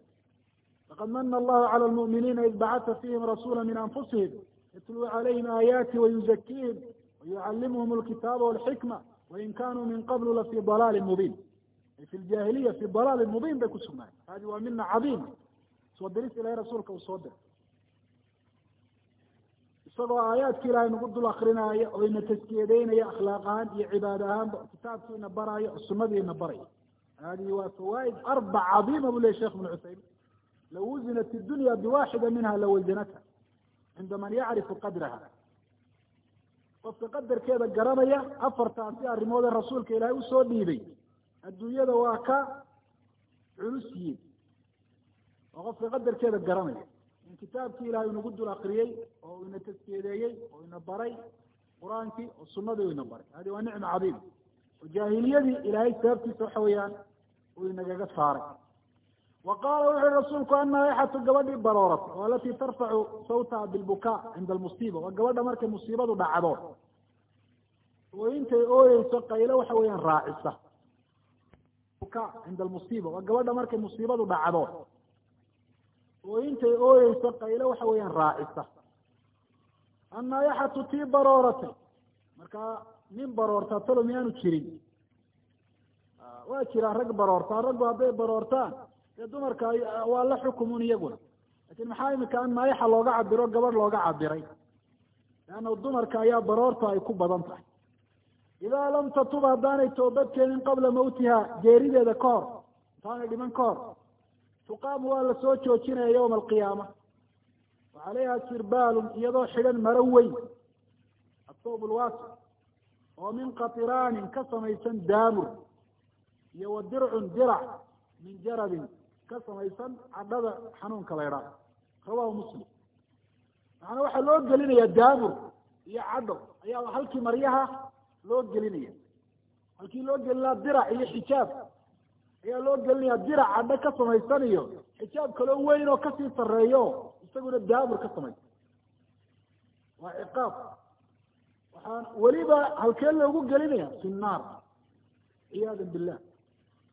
laqad mana allahu cala lmu'miniina id bacata fihim rasuula min anfusihim yatluu calayhim aayaati wayuzakiihim wayucallimuhum alkitaaba walxikma wain kanuu min qablu lafii dalaalin mubiin. Ay fi ljahiliya fi dalaalin mubiin bay ku sugnaayeen. Hadi waa mina cadiima soo diris ilahay rasuulka uu soo diray. Isagoo aayaadki ilaahay nagu dul akrinaayo oo ina taskiyadeynaya akhlaaq ahaan iyo cibaad ahaanba kitaabkii ina baraayo oo sunadii ina baraya hadihi waa fawaaid arbac cadiima bu lehy shekh ibnu cuthaymin law wuzinat idunya biwaxida minha lawazinatha cinda man yacrifu qadraha qofka qadarkeeda garanaya afartaasi arrimoodee rasuulka ilaahay u soo dhiibay adduunyada waa ka culus yiin oo qofka qadarkeeda garanaya in kitaabkii ilahay inagu dul akriyey oo ina taskiyadeeyey oo ina baray qur'aankii oo sunadii u ina baray hadi waa nicma cadiima oo jaahiliyadii ilaahay sababtiisa waxa weeyaan uu inagaga saaray. Wa qaala wuxu uhi rasuulku annaaixatu gabadhii barooratay oo alatii tarfacu sawtaha bilbukaa cinda almusiiba. Waa gabadha markay musiibadu dhacdo oo intay ooyeyso qaylo waxa weeyaan raacisa. Buka cinda almusiiba waa gabadha markay musiibadu dhacdo oo intay ooyeyso qaylo waxa weeyaan raacisa. Annaaixatu tii barooratay markaa nin baroortaa talo miyaanu jirin? Waa jiraan rag baroortaa raggu hadday baroortaan. Dee dumarka waa la xukumun iyaguna. Lakin maxaa imika annaayaxa looga cabiro gabadh looga cabiray leanna dumarka ayaa baroorta ay ku badan tahay. Idaa lam tatub haddaanay toobad keenin qabla mawtiha geerideeda ka hor intaanay dhiman ka hor tuqaamu waa la soo joojinaya yawma alqiyaama. Wa calayha sirbaalun iyadoo xidhan maro weyn. Athawb oo min qatiraanin ka samaysan daamur iyo wa dircun dirac min jarabin ka samaysan cadhada xanuunka la ydhaah rawahu muslim. Macnaa waxaa loo gelinaya daamur iyo cadho ayaa halkii maryaha loo gelinaya. Halkii loo gelinaya dirac iyo xijaab ayaa loo gelinaya dirac cadho ka samaysan iyo xijaab kaloo weyn oo ka sii sarreeyo isaguna daamur ka samaysan waa ciqaab weliba halkee loogu gelinaya fi nnaar ciyaada billah.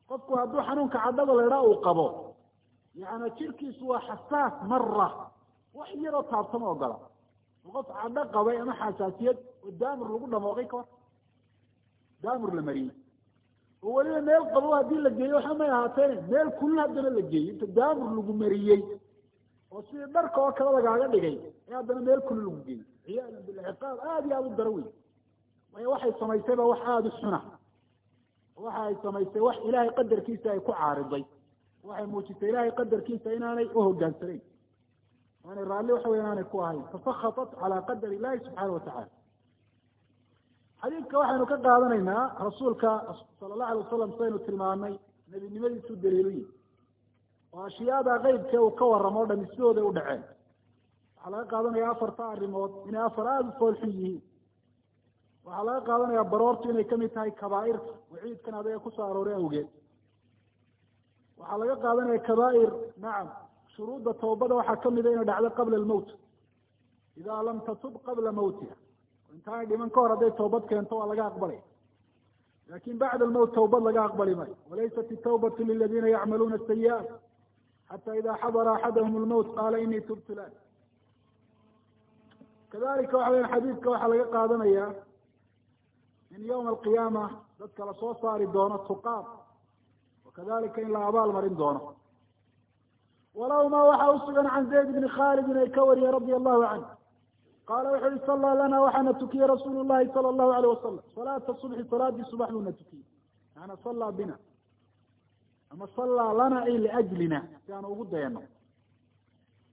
Qofku hadduu xanuunka cadhada la idhaa uu qabo yaani jirkiisu waa xasaas mara wax yaroo taabtama ogola qof cadho qabay ama xasaasiyad oo daamur lagu dhamooqay ka hor. Daamur la mariyey. Oo weliba meel qabo haddii la geeyo waxa may ahaateen meel kulin haddana la geeyey inta daamur lagu mariyey oo sidii dharka oo kale lagaaga dhigay ee haddana meel kulin lagu geeyey ciyaada billah ciqaab aada iyo aada u daro wey waayo waxay samaysayba wax aada u xuna waxa ay samaysay wax ilaahay qadarkiisa ay ku caariday waxay muujisay ilaahay qadarkiisa inaanay uhogaansanayn aanay raalli waxa wey inaanay ku ahayn fasakatat calaa qadar illahi subxaana watacala xadiidka waxaynu ka qaadanaynaa rasuulka sala allahu alay wasalam sidaynu tilmaamnay nebinimadiisu daliiluyi oo ashyaada qeybkee uu ka warramo o dhami sidooday u dhaceen waxaa laga qaadanaya afarta arrimood inay afar aada u yihiin. Waxaa laga qaadanaya baroortu inay ka mid tahay kabaairta. Waciidkan adaga ku soo arooray awgeed waxaa laga qaadanaya kabaair nacam shuruudda tawbada waxaa kamida inay dhacdo qabla almowt idaa lam tatub qabla mawtiha. Intaanay dhiman ka hor hadday tawbad keento waa laga aqbalaya laakiin bacda almowt tawbad laga aqbali maayo. Walaysat itawbatu liladiina yacmaluuna sayi'aat xata ida xadara axadahum lmowt qaala inii tubtu lan kadalika waxa weya xadiidka waxaa laga qaadanaya in yawma alqiyaama dadka la soo saari doono tuqaab wakadalika in la abaal marin doono. Walahuma waxaa usugan can zayd bni khalidin ay ka wariyey radia allahu canh qaala wuxu uhi sallaa lana waxaana tukiyey rasuulu llahi sala allahu alayh wasalam salaata subxi salaadii subax buuna tukiyey maana sallaa bina. Ama sallaa lana ay liajlina si aan ugu dayano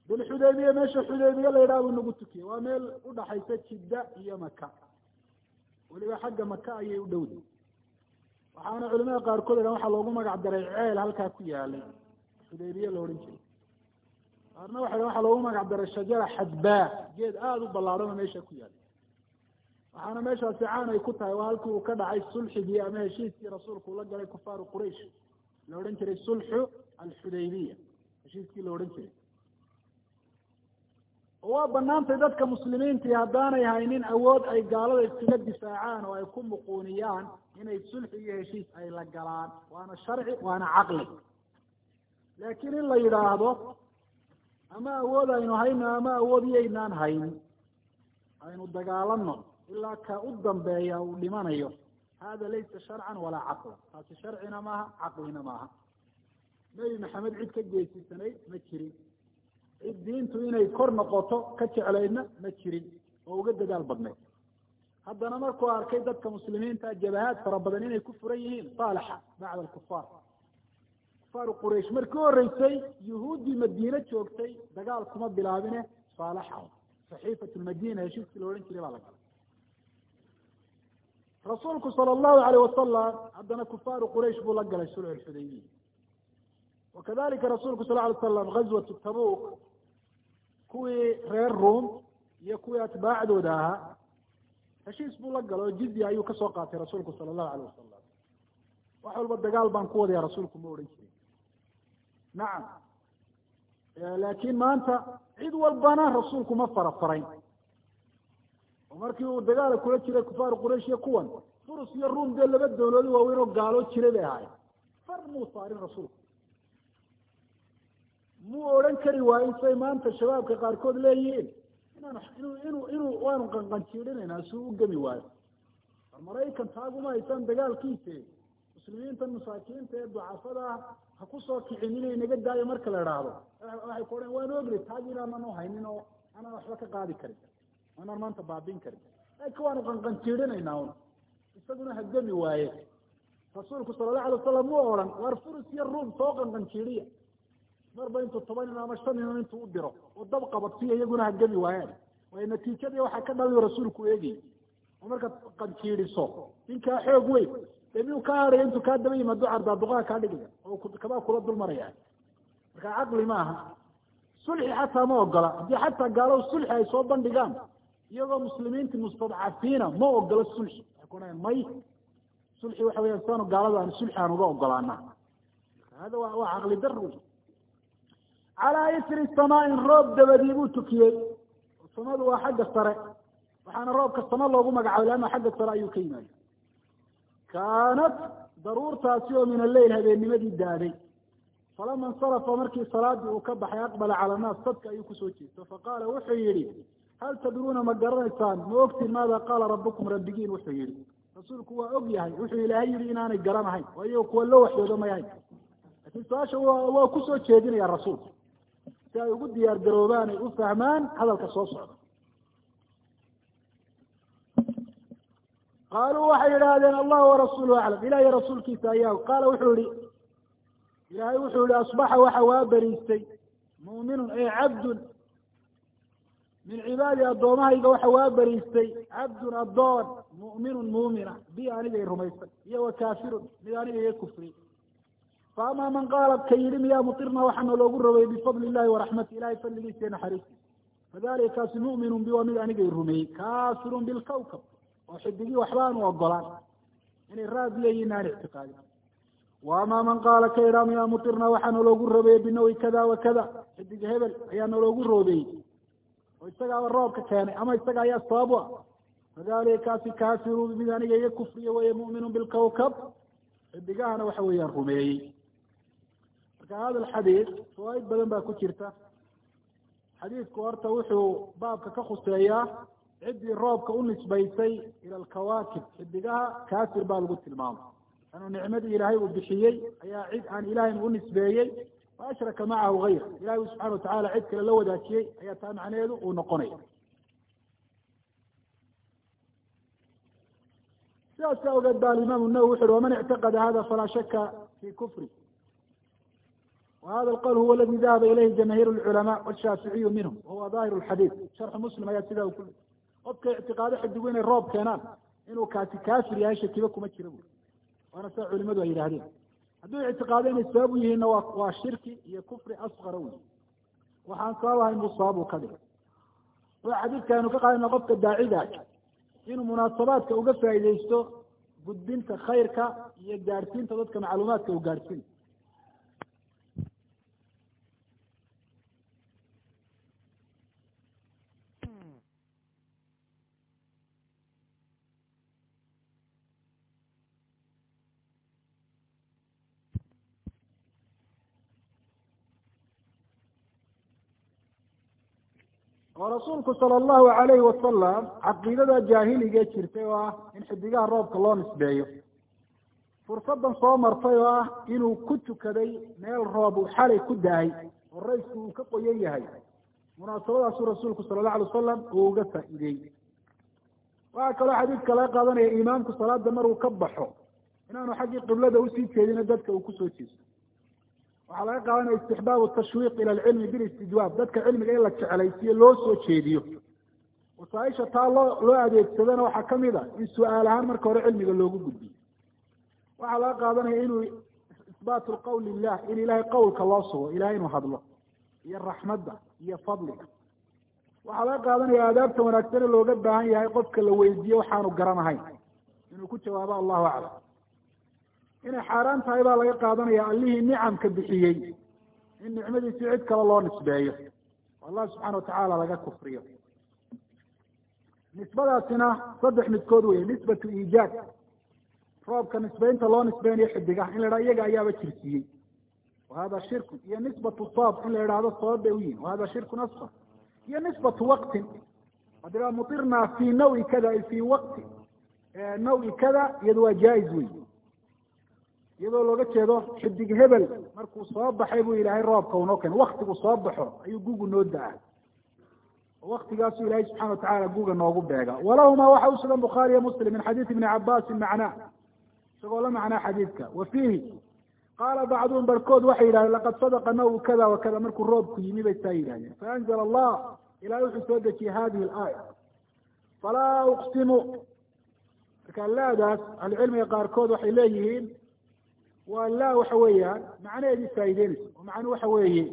bilxudaybiya meesha xudaybiya la yidhaha buu nagu tukiyey waa meel udhaxaysa jidda iyo maka weliba xagga maka ayay u dhowday. Waxaana culimada qaarkood idhan waxaa loogu magac daray ceel halkaa ku yaalay. Xudaybiye la odhan jiray. Qaarna waxay waxaa loogu magac daray shajara xadbaa geed aada u ballaadhan oo meesha ku yaalay waxaana meeshaasi caan ay ku tahay waa halkii uu ka dhacay sulxigii ama heshiiskii rasuulku ula galay kufaaru quraysh. La odhan jiray sulxu alxudaybiya. Heshiiskii la odhan jiray oo waa banaantay dadka muslimiintii haddaanay haynin awood ay gaalada iskaga difaacaan oo ay ku muquuniyaan inay sulxi iyo heshiis ay la galaan. Waana sharci waana caqli. Laakiin in la yidhaahdo ama awood aynu hayno ama awood iyaynaan haynin aynu dagaalano ilaa ka u dambeeya uu dhimanayo hada laysa sharcan walaa caqla taasi sharcina maaha caqlina maaha. Nebi maxamed cid ka geysisanayd ma jirin diintu inay kor noqoto ka jeclaydna ma jirin. Oo uga dadaal badnayd haddana markuu arkay dadka muslimiinta jabahaad fara badan inay ku furan yihiin saalaxa bacda alkufaar kufaaru quraysh markii horeysay yuhuuddii madiine joogtay dagaal kuma bilaabine saalaxa saxiifat lmadina heshiiskii la odhan jiray baa la galay. Rasuulku sala allahu alayh wasalam haddana kufaaru quraysh buu la galay sulx lxudaybiya wakadalika rasuulku sal ly slam gazwatu tabuk kuwii reer ruom iyo kuwii atbaacdooda ahaa heshiis buu la galo oo jizya ayuu ka soo qaatay rasuulku sala allahu alayh wasalam wax walba dagaal baan ku wadaya rasuulku ma odhan jirin nacam laakiin maanta cid walbana rasuulku ma farafarayn oo markii uu dagaala kula jiray kufaaru quraysh iyo kuwan furus iyo ruum dee laba dawlado waaweyn oo gaalo jiray bay ahaayeen far muu saarin rasuulku muu odhan kari waayin say maanta shabaabka qaarkood leeyihiin. Inuu inuu waanu qanqanjiidhinaynaa si u gemi waayo. War maraykan taaguma haysaan dagaalkiise. Muslimiinta masaakiinta ee ducafada ha ku soo kicin inay naga daayo marka la idhaahdo. Waxay ku odhan waanu ogni taag inaanan u haynin oo anaan waxba ka qaadi karin. Anaan maanta baabin karin. Laakiin waanu qanqanjiidhinaynaa un isaguna ha gemi waaye. Rasuulku sala allahu alay wasalam mu odhan war furus iyo ruum soo qanqanjiidhiya marba intuu toban ama shan nin intuu u diro oo dab qabadsiya iyaguna ha gemi waayaan waayo natiijadii waxaa ka dhaliyo rasuulku eegay. Oo markaad qanjiidhiso ninkaa xoog weyn. Dee miyuu kaa hadhaya intuu kaa daba yimaado cardaaduqaha kaa dhigaya oo kabaa kula dul maraya. Marka caqli ma aha. Sulxi xataa ma ogola haddii xataa gaaladu sulxi ay soo bandhigaan iyagoo muslimiinti mustadcafiina ma ogola sulxi may. Sulxi waxa weya saanu gaalada aan sulxi aan uga ogolaana hada wa waa caqli dar wey calaa isri samaain roob dabadii buu tukiyey. Samadu waa xagga sare waxaana roobka sama loogu magacaabay leanna xagga sare ayuu ka yimaada kaanat daruurtaasi oo min alleyl habeennimadii daaday. Falama insarafa markii salaadii uu ka baxay aqbala cala annaas dadka ayuu ku soo jeesto faqaala wuxuu yihi hal tadruuna ma garanaysaan? Ma ogtiin maada qaala rabukum rabbigiin? Wuxuu yihi rasuulku waa og yahay. Wuxuu ilaahay yihi inaanay garanahayn waayo kuwa loo waxyoodo mayahayn laakiin su'aasha waa ku soo jeedinaya rasuulku si ay ugu diyaar garoobaan ay u fahmaan hadalka soo socda. Qaaluu waxay yidhaahdeen allahu warasuuluhu aclam. Ilaah iyo rasuulkiisa ayaa qaala wuxuu yihi ilaahay wuxuu yihi asbaxa waxa waa beriistay mu'minun ee cabdun min cibaadi addoomahayga waxa waa beriistay cabdun addoon mu'minun muumina bi anigay rumaysay iyo wa kaafirun mid aniga iga kufriyey fa amaa man qaala ka yidhi miyaa mutirna waxaana loogu robay bifadli illahi waraxmati ilahay fadligiisa iyo naxariistiisa fadalika kaasi mu'minun bi waa mid anigay rumeeyey kaafirun bilkawkab oo xidigii waxba aanu ogolaan inay raad leeyihiin aan ictiqaadin waamaa man qaala ka idhaa miyaa mutirna waxaa naloogu robeeyey binawi kada wa kada xidig hebel ayaa naloogu roobeeyey oo isagaaba roobka keenay ama isaga ayaa sabab u ah fadalika kaasi kaafiru mid aniga iga kufriye weye mu'minun bilkawkab xidigahana waxa rumeeyey marka hada alxadiid fawaaid badan baa ku jirta. Xadiidku horta wuxuu baabka ka khuseeyaa ciddii roobka u nisbaysay ila alkawaakib xidigaha kaafir baa lagu tilmaamay. Anuu nicmadii ilaahay uu bixiyey ayaa cid aan ilahayn u nisbeeyey wa ashraka macahu gayr ilahay subxana watacala cid kale la wadaajiyey ayaa taa macnaheedu uu noqonaya sidaas awgeed ba alimaam nawowi wuxu uhi waman ictaqada hada falaa shaka fi kufri whada qwl huwa ladi dahaba ilayhi jamahir culama washaaficiyu minhum wahuwa dahir xadiid sharxu muslim ayaa sidaa ku qofka ictiqaado xidigu inay roob keenaan inuu kaasi kaafir yahay shakiba kuma jira bu waana saa culimadu ay yidhahdeen hadduu ictiqaado inay sababu yihiinna wa waa shirki iyo kufri asqara wey waxaan sababahay musaabu ka dhig oo xadiidka aynu ka qaadana qofka daaciga inuu munaasabaadka uga faa'idaysto gudbinta khayrka iyo gaadhsiinta dadka macluumaadka u gaadhsiin rasuulku sala allahu alayhi wasalam caqiidada jaahiliga jirtay oo ah in xidigaha roobka loo nisbeeyo. Fursadan soo martay oo ah inuu ku tukaday meel roob uu xalay ku da'ay oo raysku uu ka qoyan yahay. Munaasabadaasuu rasuulku sala allahu alay wasalam uu uga faa'iideeyey waxaa kaloo xadiidka laga qaadanaya imaamku salaada maruu ka baxo. Inaanu xaggii qiblada u sii jeedino dadka uu ku soo jeesto waxaa laga qaadanaya istixbaabu tashwiiq ila alcilmi bilistijwaab. Dadka cilmiga in la jeclaysiyo loo soo jeediyo. Wasaaisha taa loo loo adeegsadana waxaa ka mid a in su'aal ahaan marka hore cilmiga loogu gudbiyo. Waxaa laga qaadanaya inuu isbaatu lqawl lilah in ilahay qawlka loo sugo ilahay inuu hadlo iyo raxmadda iyo fadliga. Waxaa laga qaadanaya aadaabta wanaagsane looga baahan yahay qofka la weydiiye waxaanu garanahayn inuu ku jawaabo allahu aclam inay xaaraan tahay baa laga qaadanaya allihii nicamka bixiyey in nicmadiisii cid kale loo nisbeeyo. Allah subxaana watacaala laga kufriyo. Nisbadaasina saddex midkood wey nisbatu iijaad roobka nisbeynta loo nisbeynayo xidigaha in la idhaha iyaga ayaaba jirsiiyey wahada shirkun iyo nisbatu saab in la idhaahdo bay u yihiin wahada shirkun asfar iyo nisbatu waqtin. Hadii mutirna fi nawi kada fi waqti. Nawi kada iyado waa jaa-iz wey iyadoo looga jeedo xidig hebel markuu soo baxay buu ilaahay roobka unoo keen waktigu soo baxo ayuu gugu noo da'a waktigaasuu ilaahay subxana watacala guga noogu beega. Walahuma waxa usugan bukhaari iyo muslim min xadiisi ibni cabaasin macnaa isagoo la macnaa xadiidka. Wa fiihi qaala bacduhum barkood waxay yidhahdeen laqad sadaqa nawu kada wa markuu roobku yimi bay saa yidhahdeen. Faanzla allah ilahay wuxuu soo dejiyey hadihi alaaya. Falaa uqsimu. Marka laadaas ahlucilmiga qaarkood waxay leeyihiin waa laa waxa weeyaan macnaheedii faa'ideynaysa oo macnuu waxa weeye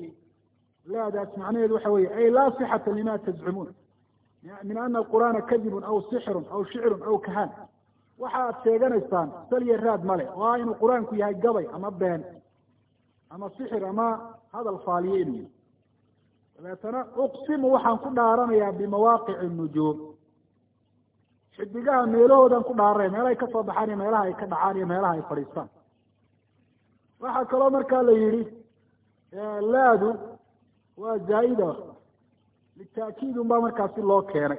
laadaas macnaheedu waxa weye ay laa sixata lima tazcumuun min ana alqur'aana kadibun aw sixrun aw shicrun aw kahaan waxa aad sheeganaysaan saliya raad male oo ah inuu qur'aanku yahay gabay ama been ama sixir ama hadal faaliye inuu yahy dabeetana uqsimu waxaan ku dhaaranayaa bimawaaqici nujuum xidigaha meelahoodan ku dhaaranaya meelahay ka soo baxaan iyo meelaha ay ka dhacaan iyo meelaha ay fadhiistaan waxaa kaloo markaa la yihi laadu waa zaa'ida litaakiid un baa markaasi loo keenay.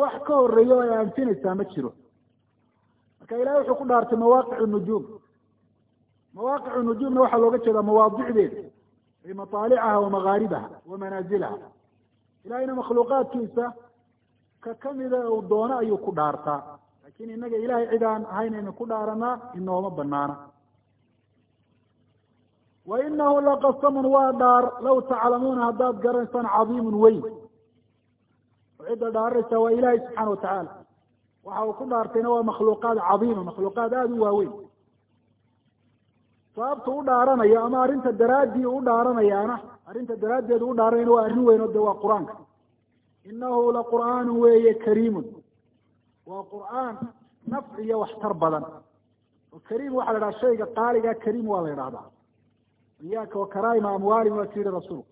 Wax ka horreeya oo ay anfinaysaa ma jiro. Marka ilahay wuxuu ku dhaartay mawaaqicu nujuum. Mawaaqicu nujuumna waxaa looga jeedaa mawaadicdeeda ay mataalicaha wa magaaribaha wa manaazilaha ilahayna makhluuqaadkiisa ka kamida uu doono ayuu ku dhaartaa. Laakin inaga ilahay cid aan ahayn aynu ku dhaaranaa inooma banaana wa inahu laqasamun waa dhaar law taclamuuna haddaad garanaysaan cadiimun weyn cidda dhaaranaysaa waa ilahay subxaana watacaala waxa uu ku dhaartayna waa makhluuqaad cadiima makhluuqaad aada u waaweyn sababta u dhaaranayo ama arrinta daraaddii u dhaaranayaana arrinta daraaddeedu u dhaaranayana waa arrin weyn oo de waa qur'aanka inahu laqur'aanu weeye kariimun waa qur'aan nafci iyo waxtar badan oo kariim waxaa la idhaha shayga qaaliga kariim waa la idhahdaa iyaaka wakaraima amwaalin waa yihi rasuulku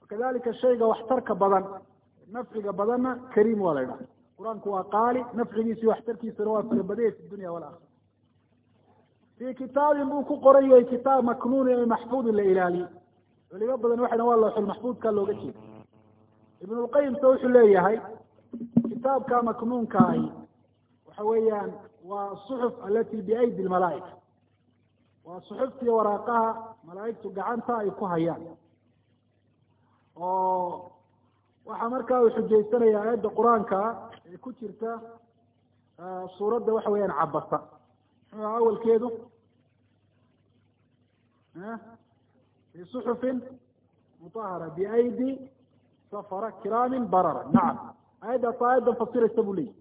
wakadalika shayga waxtarka badan nafciga badanna kariim waa la idhaha qur'aanku waa qaali nafcigiisi waxtarkiisuna waa farabadaya fi dunya walaakhira fii kitaabin buu ku qoran yahay kitaab maknuunin ee maxfuudin la ilaaliyey culimo badan waxay dhan waa looxulmaxfuudka looga jeeda ibn lqayimse wuxuu leeyahay kitaabka maknuunka ahi waxa weeyaan waa suxuf alati biaydi lmalaaika waa suxuftii waraaqaha malaaigtu gacanta ay ku hayaan. Oo waxaa markaa uu xujaysanaya aayadda qur'aanka ee ku jirta suuradda waxa weeyaan cabasa muxuu aha awalkeedu? Fi suxufin mutahara biaydi safara kiraamin barara. Nacam. Aayaddaas aayaddan fasiraysa buu leeyahy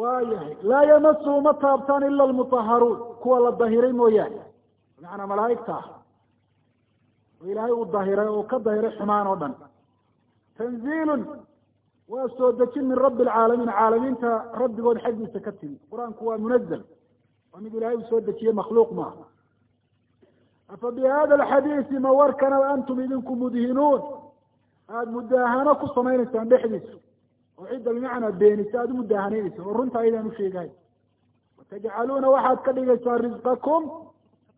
waayahay. Laa yamasuhu ma taabtaan ila almutaharuun kuwa la dahiray mooyaane. Bimacnaa malaa'igta. Ah oo ilaahay uu dahiray oo ka dahiray xumaan oo dhan. Tanziilun. Waa soo dejin min rabbi alcaalamiin caalamiinta rabbigood xaggiisa ka timi qur'aanku waa munazal waa mid ilahay uu soo dejiyey makhluuq maaha afa bi hada alxadiisi ma warkana antum idinku mudhinuun? Aada mudaahano ku samaynaysaan dhexdiisa oo cidda bimacnaa beenisa aada u mudaahanaynaysaan oo runta aydaan usheegahay watajcaluuna waxaad ka dhigaysaan risqakum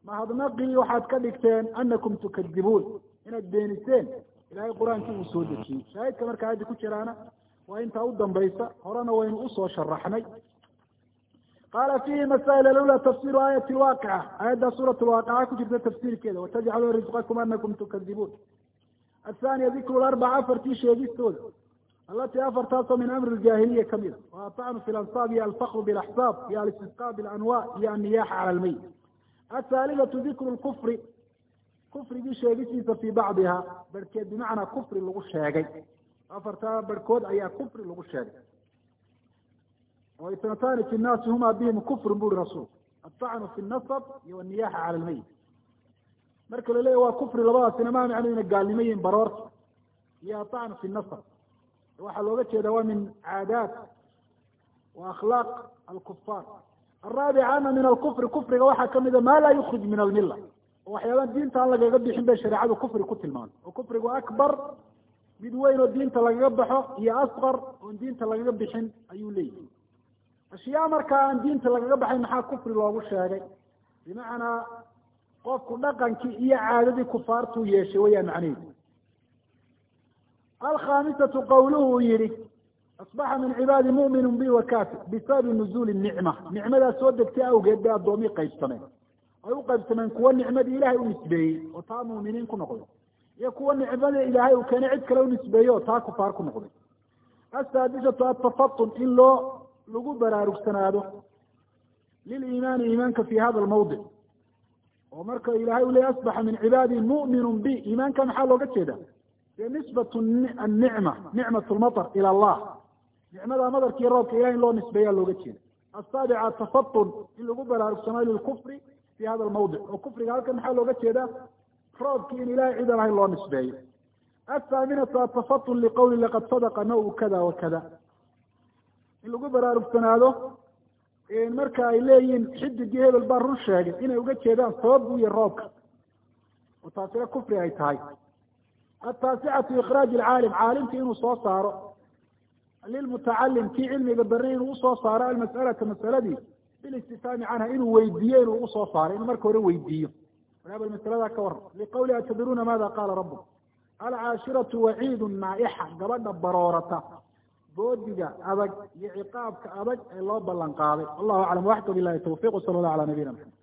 mahadnaqii waxaad ka dhigteen anakum tukadibuun inaad beeniseen ilahay qur'aankii uu soo dejiyey. Shaahidka marka aayadda ku jiraana waa intaa u dambaysa horena waynu u soo sharaxnay. Qaala fiihi masaa'il alula tafsiru aayati lwaaqica aayadda suurat lwaaqica ku jirta tafsiirkeeda. Watajcaluuna risqakum anakum tukadibuun athaniya dikru larbaca afartii sheegistooda alati afartaasoo min amri ljaahiliya kamida wa atacnu fi lansaab iyo alfakru bilaxsaab iyo alistisqa bilanwa iyo anniyaxa cala lmeyt athaalithatu dikru lkufri kufrigii sheegisiisa fii bacdiha barhkeed bimacnaa kufri lagu sheegay. Afartaa barhkood ayaa kufri lagu sheegay. Oo fi nnaasi huma bihim kufrun buri rasuulku atacnu fi nasab iyo aniyaxa cala lmeyit marka la leeya waa kufri labadaasina maa macno ina gaalnimo yihiin baroorta iyo atacnu fi nasab waxaa looga jeeda waa min caadaat wa akhlaaq alkufaar alraabica ana min alkufri kufriga waxaa kamida ma laa yukrij min almila oo waxyaabaha diinta aan lagaga bixin bay shareecadu kufri ku tilmaantay oo kufrigu akbar mid weyn oo diinta lagaga baxo iyo asqar oon diinta lagaga bixin ayuu leeyahay. Ashyaa markaa aan diinta lagaga baxayn maxaa kufri loogu sheegay? Bimacnaa qofku dhaqankii iyo caadadii kufaartuu yeeshay wayaan macnaheedu alkhamisatu qawluhu uu yihi asbaxa min cibaadi mu'minu bi wa kafir bisababi nuzuuli nicma nicmadaa soo degtay awgeed bay addoomii qaybsameen ay u qaybsameen kuwa nicmadii ilaahay u nisbeeyey oo taa mu'miniin ku noqday iyo kuwa nicmadii ilaahay uu keenay cid kale u nisbeeyey oo taa kufaar ku noqday asaadisatu atafatun in loo lagu baraarugsanaado liliimaani iimaanka fi hada almawdic oo marka ilahay u leey asbaxa min cibaadi mu'minu bi iimaanka maxaa looga jeeda dee nisbat annicma nicmat lmatar ila allah nicmada madarkii roobka ilahay in loo nisbeeyaa looga jeeda asaabica atafatun in lagu baraarugsanaado lilkufri fi hada almawdic oo kufriga halkan maxaa looga jeeda roobkii in ilahay cid aan ahayn loo nisbeeyo athaaminatu atafatun liqawli laqad sadaqa nawu kada wa kada in lagu baraarugsanaado marka ay leeyihiin xidigii hebel baa run sheegay inay uga jeedaan sabab iyo roobka oo ay tahay ataasicatu ikraaj alcaalim caalimki inuu soo saaro lilmutacalim kii cilmiga barnay inuu u soo saaro almas'alata masaladii bilistifhaami canha inuu weydiiyo inuu u soo saaro inuu marka hore weydiiyo bal masaladaa ka waran liqawli atadruuna maada qaala rabuk alcaashiratu waciidu naa'ixa gabadha baroorata boodiga adag iyo ciqaabka adag ee loo ballan qaaday wallahu aclam waxka bilahi tawfiq sala allah ala nabiyina maxamed